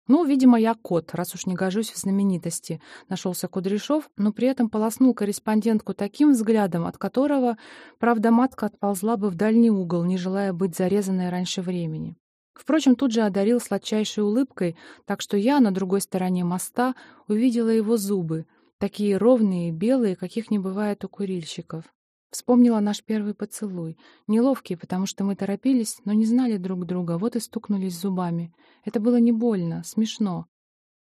«Ну, видимо, я кот, раз уж не гожусь в знаменитости», — нашелся Кудряшов, но при этом полоснул корреспондентку таким взглядом, от которого, правда, матка отползла бы в дальний угол, не желая быть зарезанной раньше времени. Впрочем, тут же одарил сладчайшей улыбкой, так что я на другой стороне моста увидела его зубы, такие ровные и белые, каких не бывает у курильщиков. Вспомнила наш первый поцелуй. Неловкий, потому что мы торопились, но не знали друг друга, вот и стукнулись зубами. Это было не больно, смешно.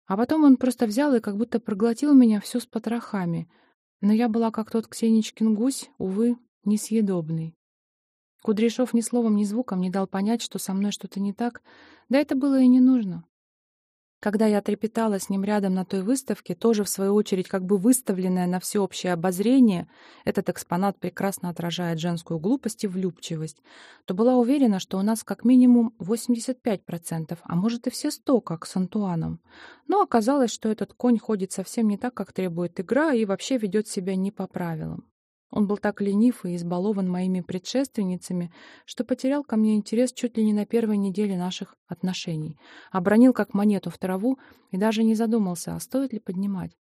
А потом он просто взял и как будто проглотил меня всю с потрохами. Но я была как тот Ксеничкин гусь, увы, несъедобный. Кудряшов ни словом, ни звуком не дал понять, что со мной что-то не так, да это было и не нужно. Когда я трепетала с ним рядом на той выставке, тоже, в свою очередь, как бы выставленная на всеобщее обозрение, этот экспонат прекрасно отражает женскую глупость и влюбчивость, то была уверена, что у нас как минимум 85%, а может и все 100, как с Антуаном. Но оказалось, что этот конь ходит совсем не так, как требует игра, и вообще ведет себя не по правилам. Он был так ленив и избалован моими предшественницами, что потерял ко мне интерес чуть ли не на первой неделе наших отношений. Обронил как монету в траву и даже не задумался, а стоит ли поднимать.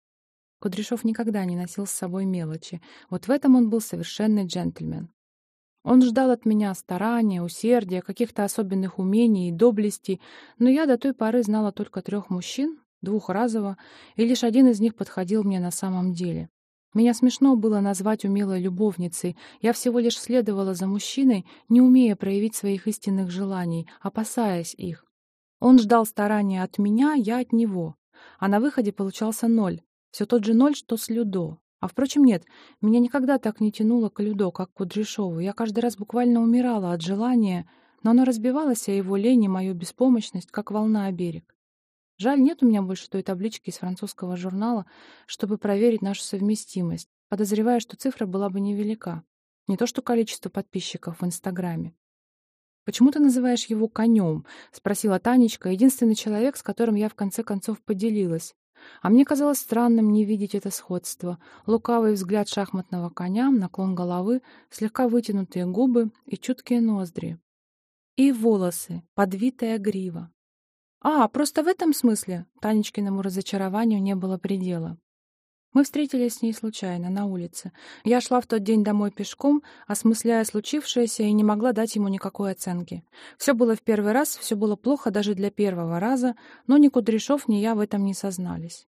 Кудряшов никогда не носил с собой мелочи. Вот в этом он был совершенный джентльмен. Он ждал от меня старания, усердия, каких-то особенных умений и доблестей, но я до той поры знала только трех мужчин, двух разово, и лишь один из них подходил мне на самом деле. Меня смешно было назвать умелой любовницей. Я всего лишь следовала за мужчиной, не умея проявить своих истинных желаний, опасаясь их. Он ждал старания от меня, я от него. А на выходе получался ноль. Все тот же ноль, что с Людо. А впрочем, нет, меня никогда так не тянуло к Людо, как к Кудряшову. Я каждый раз буквально умирала от желания, но оно разбивалось о его лень и мою беспомощность, как волна о берег. Жаль, нет у меня больше той таблички из французского журнала, чтобы проверить нашу совместимость, подозревая, что цифра была бы невелика. Не то что количество подписчиков в Инстаграме. «Почему ты называешь его конем?» — спросила Танечка, единственный человек, с которым я в конце концов поделилась. А мне казалось странным не видеть это сходство. Лукавый взгляд шахматного коня, наклон головы, слегка вытянутые губы и чуткие ноздри. И волосы, подвитая грива. «А, просто в этом смысле?» Танечкиному разочарованию не было предела. Мы встретились с ней случайно, на улице. Я шла в тот день домой пешком, осмысляя случившееся, и не могла дать ему никакой оценки. Все было в первый раз, все было плохо даже для первого раза, но ни Кудряшов, ни я в этом не сознались.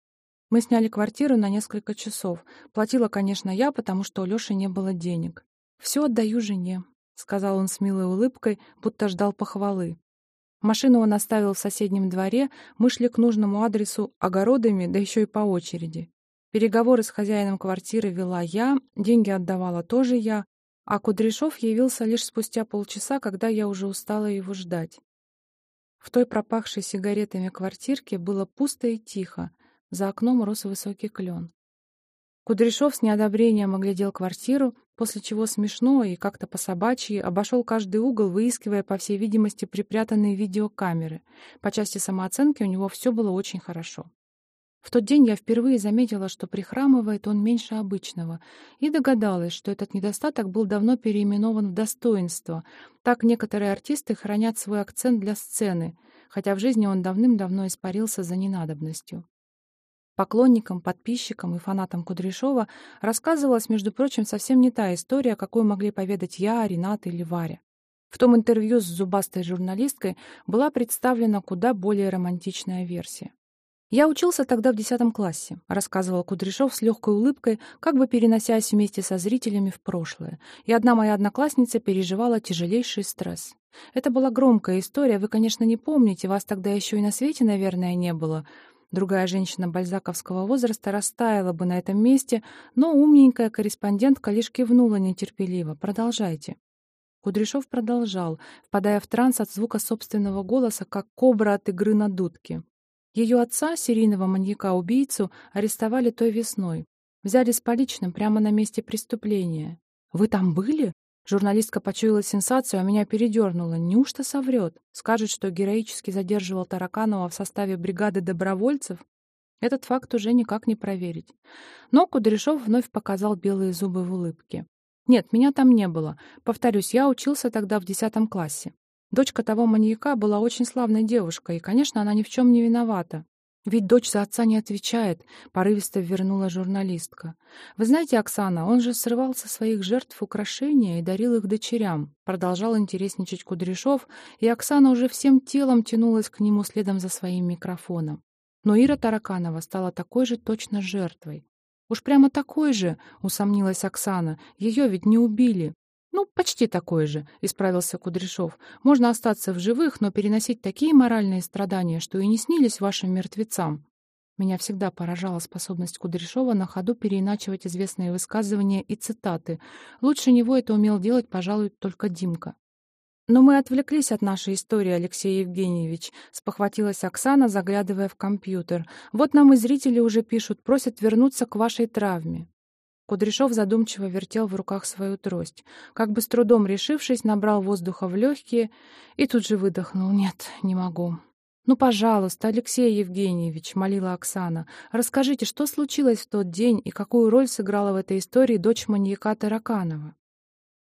Мы сняли квартиру на несколько часов. Платила, конечно, я, потому что у Лёши не было денег. «Все отдаю жене», — сказал он с милой улыбкой, будто ждал похвалы. Машину он оставил в соседнем дворе, мы шли к нужному адресу огородами, да еще и по очереди. Переговоры с хозяином квартиры вела я, деньги отдавала тоже я, а Кудряшов явился лишь спустя полчаса, когда я уже устала его ждать. В той пропахшей сигаретами квартирке было пусто и тихо, за окном рос высокий клен. Кудряшов с неодобрением оглядел квартиру, после чего смешно и как-то по-собачьи обошел каждый угол, выискивая, по всей видимости, припрятанные видеокамеры. По части самооценки у него все было очень хорошо. В тот день я впервые заметила, что прихрамывает он меньше обычного, и догадалась, что этот недостаток был давно переименован в достоинство. Так некоторые артисты хранят свой акцент для сцены, хотя в жизни он давным-давно испарился за ненадобностью. Поклонникам, подписчикам и фанатам Кудряшова рассказывалась, между прочим, совсем не та история, какую могли поведать я, Рената или Варя. В том интервью с зубастой журналисткой была представлена куда более романтичная версия. «Я учился тогда в десятом классе», — рассказывал Кудряшов с легкой улыбкой, как бы переносясь вместе со зрителями в прошлое. И одна моя одноклассница переживала тяжелейший стресс. Это была громкая история, вы, конечно, не помните, вас тогда еще и на свете, наверное, не было. Другая женщина бальзаковского возраста растаяла бы на этом месте, но умненькая корреспондентка лишь кивнула нетерпеливо. «Продолжайте». Кудряшов продолжал, впадая в транс от звука собственного голоса, как кобра от игры на дудке. Ее отца, серийного маньяка-убийцу, арестовали той весной. Взяли с поличным прямо на месте преступления. «Вы там были?» Журналистка почуяла сенсацию, а меня передернула. Неужто соврет? Скажет, что героически задерживал Тараканова в составе бригады добровольцев? Этот факт уже никак не проверить. Но Кудряшов вновь показал белые зубы в улыбке. Нет, меня там не было. Повторюсь, я учился тогда в десятом классе. Дочка того маньяка была очень славной девушкой, и, конечно, она ни в чем не виновата. «Ведь дочь за отца не отвечает», — порывисто вернула журналистка. «Вы знаете, Оксана, он же срывал со своих жертв украшения и дарил их дочерям», — продолжал интересничать Кудряшов, и Оксана уже всем телом тянулась к нему следом за своим микрофоном. Но Ира Тараканова стала такой же точно жертвой. «Уж прямо такой же», — усомнилась Оксана, — «ее ведь не убили». «Ну, почти такой же», — исправился Кудряшов. «Можно остаться в живых, но переносить такие моральные страдания, что и не снились вашим мертвецам». Меня всегда поражала способность Кудряшова на ходу переиначивать известные высказывания и цитаты. Лучше него это умел делать, пожалуй, только Димка. «Но мы отвлеклись от нашей истории, Алексей Евгеньевич», — спохватилась Оксана, заглядывая в компьютер. «Вот нам и зрители уже пишут, просят вернуться к вашей травме». Кудряшов задумчиво вертел в руках свою трость. Как бы с трудом решившись, набрал воздуха в легкие и тут же выдохнул. «Нет, не могу». «Ну, пожалуйста, Алексей Евгеньевич», — молила Оксана, «расскажите, что случилось в тот день и какую роль сыграла в этой истории дочь маньяка Тараканова?»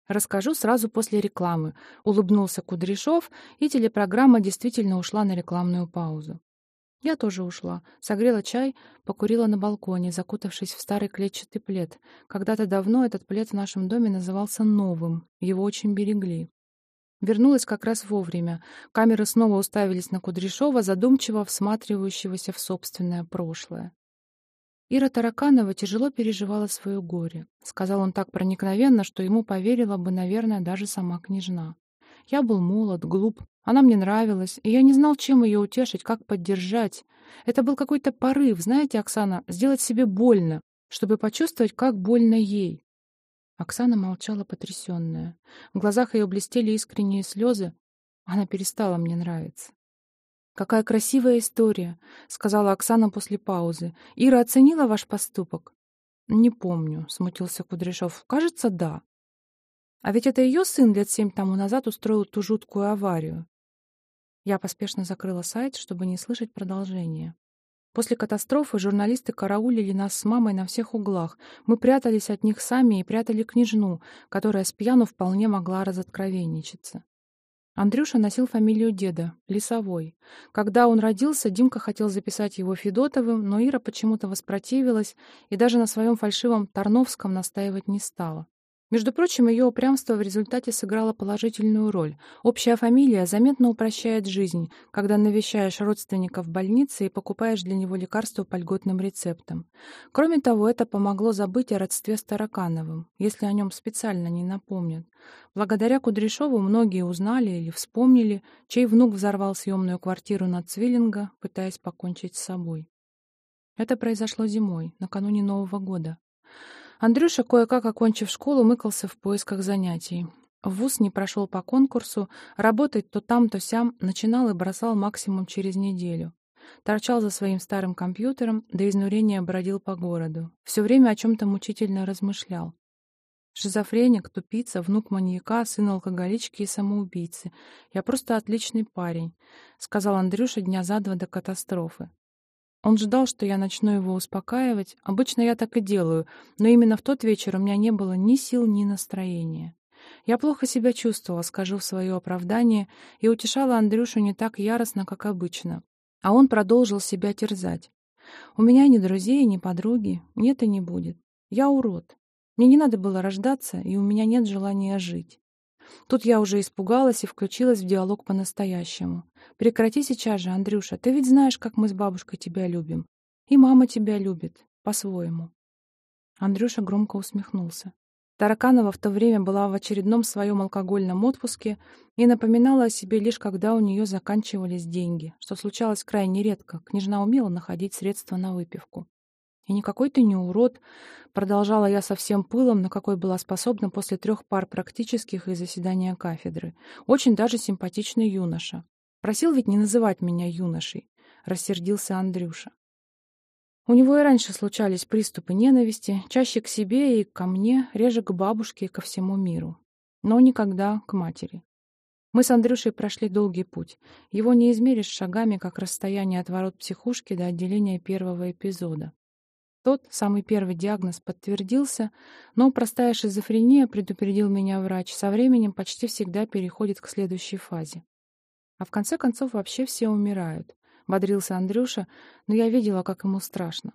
«Расскажу сразу после рекламы», — улыбнулся Кудряшов, и телепрограмма действительно ушла на рекламную паузу. Я тоже ушла. Согрела чай, покурила на балконе, закутавшись в старый клетчатый плед. Когда-то давно этот плед в нашем доме назывался новым. Его очень берегли. Вернулась как раз вовремя. Камеры снова уставились на Кудряшова, задумчиво всматривающегося в собственное прошлое. Ира Тараканова тяжело переживала свое горе. Сказал он так проникновенно, что ему поверила бы, наверное, даже сама княжна. Я был молод, глуп, она мне нравилась, и я не знал, чем ее утешить, как поддержать. Это был какой-то порыв, знаете, Оксана, сделать себе больно, чтобы почувствовать, как больно ей. Оксана молчала потрясенная. В глазах ее блестели искренние слезы. Она перестала мне нравиться. «Какая красивая история», — сказала Оксана после паузы. «Ира оценила ваш поступок?» «Не помню», — смутился Кудряшов. «Кажется, да». «А ведь это ее сын лет семь тому назад устроил ту жуткую аварию». Я поспешно закрыла сайт, чтобы не слышать продолжения. После катастрофы журналисты караулили нас с мамой на всех углах. Мы прятались от них сами и прятали княжну, которая с пьяну вполне могла разоткровенничаться. Андрюша носил фамилию деда, Лесовой. Когда он родился, Димка хотел записать его Федотовым, но Ира почему-то воспротивилась и даже на своем фальшивом Тарновском настаивать не стала. Между прочим, ее упрямство в результате сыграло положительную роль. Общая фамилия заметно упрощает жизнь, когда навещаешь родственника в больнице и покупаешь для него лекарства по льготным рецептам. Кроме того, это помогло забыть о родстве с Таракановым, если о нем специально не напомнят. Благодаря Кудряшову многие узнали или вспомнили, чей внук взорвал съемную квартиру на Цвиллинга, пытаясь покончить с собой. Это произошло зимой, накануне Нового года. Андрюша, кое-как окончив школу, мыкался в поисках занятий. В ВУЗ не прошел по конкурсу, работать то там, то сям, начинал и бросал максимум через неделю. Торчал за своим старым компьютером, до изнурения бродил по городу. Все время о чем-то мучительно размышлял. Шизофреник, тупица, внук маньяка, сын алкоголички и самоубийцы. Я просто отличный парень, — сказал Андрюша дня за два до катастрофы. Он ждал, что я начну его успокаивать. Обычно я так и делаю, но именно в тот вечер у меня не было ни сил, ни настроения. Я плохо себя чувствовала, скажу в свое оправдание, и утешала Андрюшу не так яростно, как обычно. А он продолжил себя терзать. «У меня ни друзей, ни подруги, нет и не будет. Я урод. Мне не надо было рождаться, и у меня нет желания жить. Тут я уже испугалась и включилась в диалог по-настоящему. «Прекрати сейчас же, Андрюша, ты ведь знаешь, как мы с бабушкой тебя любим. И мама тебя любит, по-своему». Андрюша громко усмехнулся. Тараканова в то время была в очередном своем алкогольном отпуске и напоминала о себе лишь когда у нее заканчивались деньги, что случалось крайне редко, княжна умела находить средства на выпивку. «И никакой ты не урод», — продолжала я со всем пылом, на какой была способна после трех пар практических и заседания кафедры. «Очень даже симпатичный юноша. Просил ведь не называть меня юношей», — рассердился Андрюша. У него и раньше случались приступы ненависти, чаще к себе и ко мне, реже к бабушке и ко всему миру. Но никогда к матери. Мы с Андрюшей прошли долгий путь. Его не измеришь шагами, как расстояние от ворот психушки до отделения первого эпизода. Тот, самый первый диагноз подтвердился, но простая шизофрения, предупредил меня врач, со временем почти всегда переходит к следующей фазе. А в конце концов вообще все умирают. Бодрился Андрюша, но я видела, как ему страшно.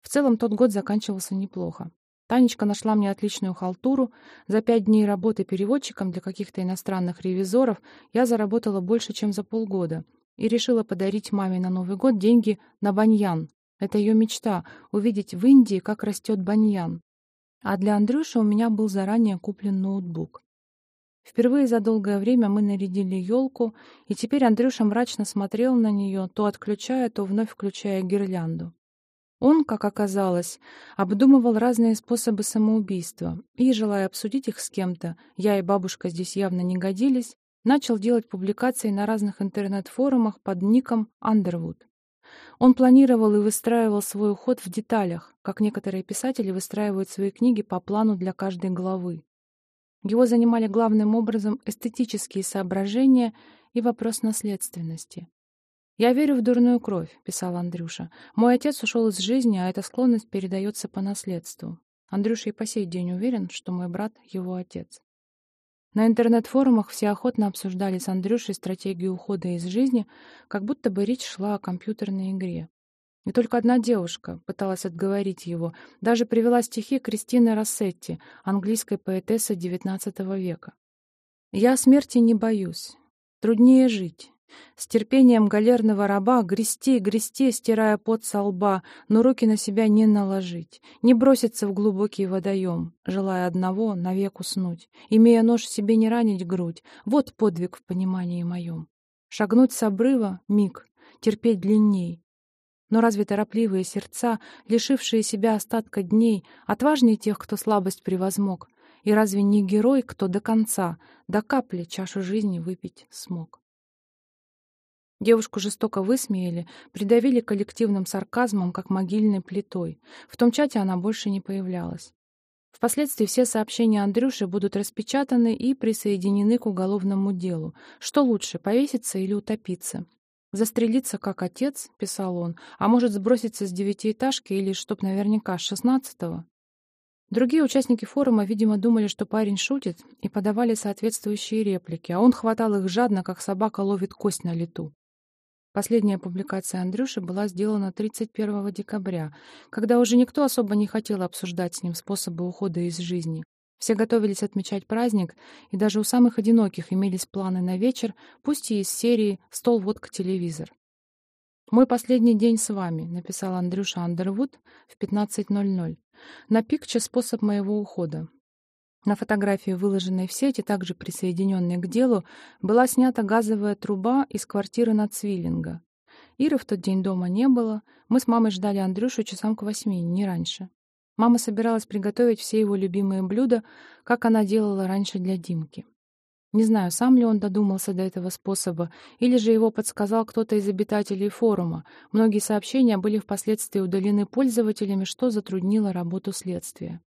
В целом тот год заканчивался неплохо. Танечка нашла мне отличную халтуру. За пять дней работы переводчиком для каких-то иностранных ревизоров я заработала больше, чем за полгода, и решила подарить маме на Новый год деньги на баньян, это ее мечта — увидеть в Индии, как растет баньян. А для Андрюши у меня был заранее куплен ноутбук. Впервые за долгое время мы нарядили елку, и теперь Андрюша мрачно смотрел на нее, то отключая, то вновь включая гирлянду. Он, как оказалось, обдумывал разные способы самоубийства и, желая обсудить их с кем-то, я и бабушка здесь явно не годились, начал делать публикации на разных интернет-форумах под ником Underwood. Он планировал и выстраивал свой уход в деталях, как некоторые писатели выстраивают свои книги по плану для каждой главы. Его занимали главным образом эстетические соображения и вопрос наследственности. «Я верю в дурную кровь», — писал Андрюша. «Мой отец ушел из жизни, а эта склонность передается по наследству. Андрюша и по сей день уверен, что мой брат — его отец. На интернет-форумах все охотно обсуждали с Андрюшей стратегию ухода из жизни, как будто бы речь шла о компьютерной игре. И только одна девушка пыталась отговорить его, даже привела стихи Кристины Рассетти, английской поэтессы XIX века. Я смерти не боюсь. Труднее жить. С терпением галерного раба грести, грести, стирая пот со лба, но руки на себя не наложить, не броситься в глубокий водоем, желая одного навек уснуть, имея нож себе не ранить грудь, вот подвиг в понимании моем. Шагнуть с обрыва — миг, терпеть длинней. Но разве торопливые сердца, лишившие себя остатка дней, отважнее тех, кто слабость превозмог? И разве не герой, кто до конца, до капли чашу жизни выпить смог? Девушку жестоко высмеяли, придавили коллективным сарказмом, как могильной плитой. В том чате она больше не появлялась. Впоследствии все сообщения Андрюши будут распечатаны и присоединены к уголовному делу. Что лучше, повеситься или утопиться? «Застрелиться, как отец», — писал он, «а может сброситься с девятиэтажки или, чтоб наверняка, с шестнадцатого?» Другие участники форума, видимо, думали, что парень шутит, и подавали соответствующие реплики, а он хватал их жадно, как собака ловит кость на лету. Последняя публикация Андрюши была сделана 31 декабря, когда уже никто особо не хотел обсуждать с ним способы ухода из жизни. Все готовились отмечать праздник, и даже у самых одиноких имелись планы на вечер, пусть и из серии «Стол, водка, телевизор». «Мой последний день с вами», — написал Андрюша Андервуд в 15.00. «На пикче способ моего ухода. На фотографии, выложенной в сети, также присоединенной к делу, была снята газовая труба из квартиры на Цвиллинга. Иры в тот день дома не было. Мы с мамой ждали Андрюшу часам к восьми, не раньше. Мама собиралась приготовить все его любимые блюда, как она делала раньше для Димки. Не знаю, сам ли он додумался до этого способа, или же его подсказал кто-то из обитателей форума. Многие сообщения были впоследствии удалены пользователями, что затруднило работу следствия.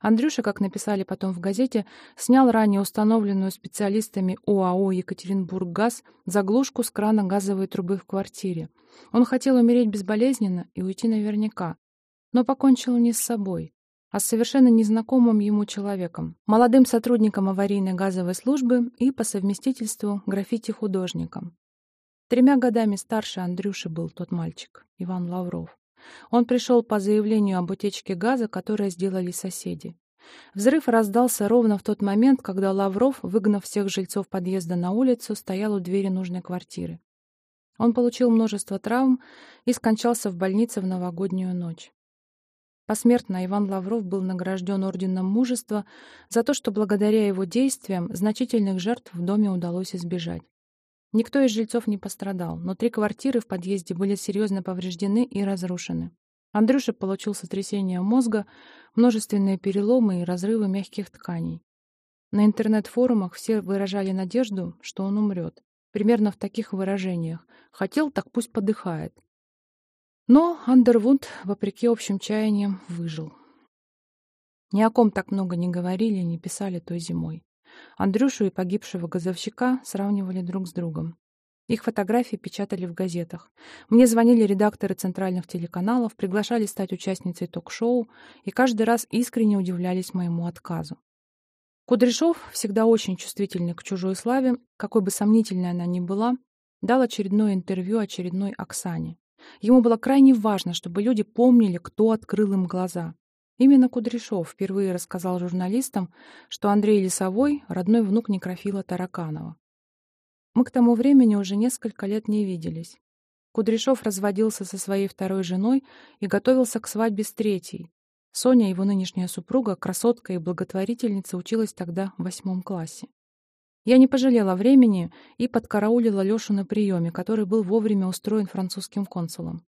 Андрюша, как написали потом в газете, снял ранее установленную специалистами ОАО «Екатеринбурггаз» заглушку с крана газовой трубы в квартире. Он хотел умереть безболезненно и уйти наверняка, но покончил не с собой, а с совершенно незнакомым ему человеком, молодым сотрудником аварийной газовой службы и, по совместительству, граффити-художником. Тремя годами старше Андрюши был тот мальчик, Иван Лавров. Он пришел по заявлению об утечке газа, которое сделали соседи. Взрыв раздался ровно в тот момент, когда Лавров, выгнав всех жильцов подъезда на улицу, стоял у двери нужной квартиры. Он получил множество травм и скончался в больнице в новогоднюю ночь. Посмертно Иван Лавров был награжден Орденом Мужества за то, что благодаря его действиям значительных жертв в доме удалось избежать. Никто из жильцов не пострадал, но три квартиры в подъезде были серьезно повреждены и разрушены. Андрюша получил сотрясение мозга, множественные переломы и разрывы мягких тканей. На интернет-форумах все выражали надежду, что он умрет. Примерно в таких выражениях. Хотел, так пусть подыхает. Но Андервуд, вопреки общим чаяниям, выжил. Ни о ком так много не говорили и не писали той зимой. Андрюшу и погибшего газовщика сравнивали друг с другом. Их фотографии печатали в газетах. Мне звонили редакторы центральных телеканалов, приглашали стать участницей ток-шоу и каждый раз искренне удивлялись моему отказу. Кудряшов, всегда очень чувствительный к чужой славе, какой бы сомнительной она ни была, дал очередное интервью очередной Оксане. Ему было крайне важно, чтобы люди помнили, кто открыл им глаза. Именно Кудряшов впервые рассказал журналистам, что Андрей Лисовой — родной внук некрофила Тараканова. Мы к тому времени уже несколько лет не виделись. Кудряшов разводился со своей второй женой и готовился к свадьбе с третьей. Соня, его нынешняя супруга, красотка и благотворительница, училась тогда в восьмом классе. Я не пожалела времени и подкараулила Лешу на приеме, который был вовремя устроен французским консулом.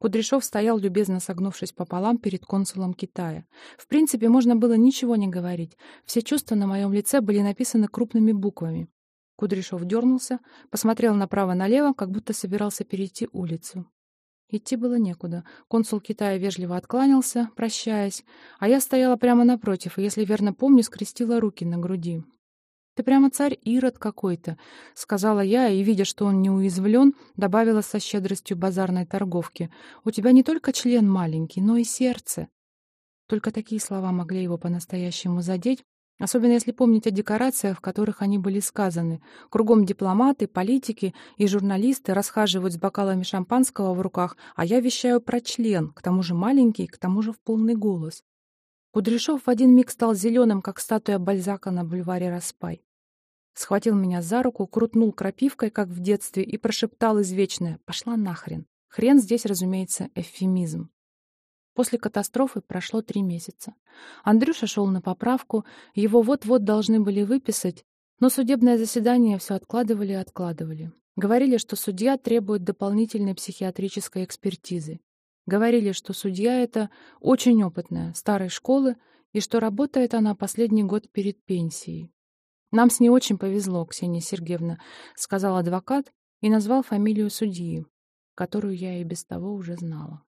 Кудряшов стоял, любезно согнувшись пополам перед консулом Китая. В принципе, можно было ничего не говорить. Все чувства на моем лице были написаны крупными буквами. Кудряшов дернулся, посмотрел направо-налево, как будто собирался перейти улицу. Идти было некуда. Консул Китая вежливо откланялся, прощаясь, а я стояла прямо напротив и, если верно помню, скрестила руки на груди. «Ты прямо царь Ирод какой-то», — сказала я, и, видя, что он не уязвлен, добавила со щедростью базарной торговки. «У тебя не только член маленький, но и сердце». Только такие слова могли его по-настоящему задеть, особенно если помнить о декорациях, в которых они были сказаны. Кругом дипломаты, политики и журналисты расхаживают с бокалами шампанского в руках, а я вещаю про член, к тому же маленький, к тому же в полный голос. Кудряшов в один миг стал зеленым, как статуя Бальзака на бульваре Распай. Схватил меня за руку, крутнул крапивкой, как в детстве, и прошептал извечное «Пошла нахрен». Хрен здесь, разумеется, эвфемизм. После катастрофы прошло три месяца. Андрюша шел на поправку, его вот-вот должны были выписать, но судебное заседание все откладывали и откладывали. Говорили, что судья требует дополнительной психиатрической экспертизы. Говорили, что судья это очень опытная, старой школы, и что работает она последний год перед пенсией. «Нам с ней очень повезло, Ксения Сергеевна», — сказал адвокат и назвал фамилию судьи, которую я и без того уже знала.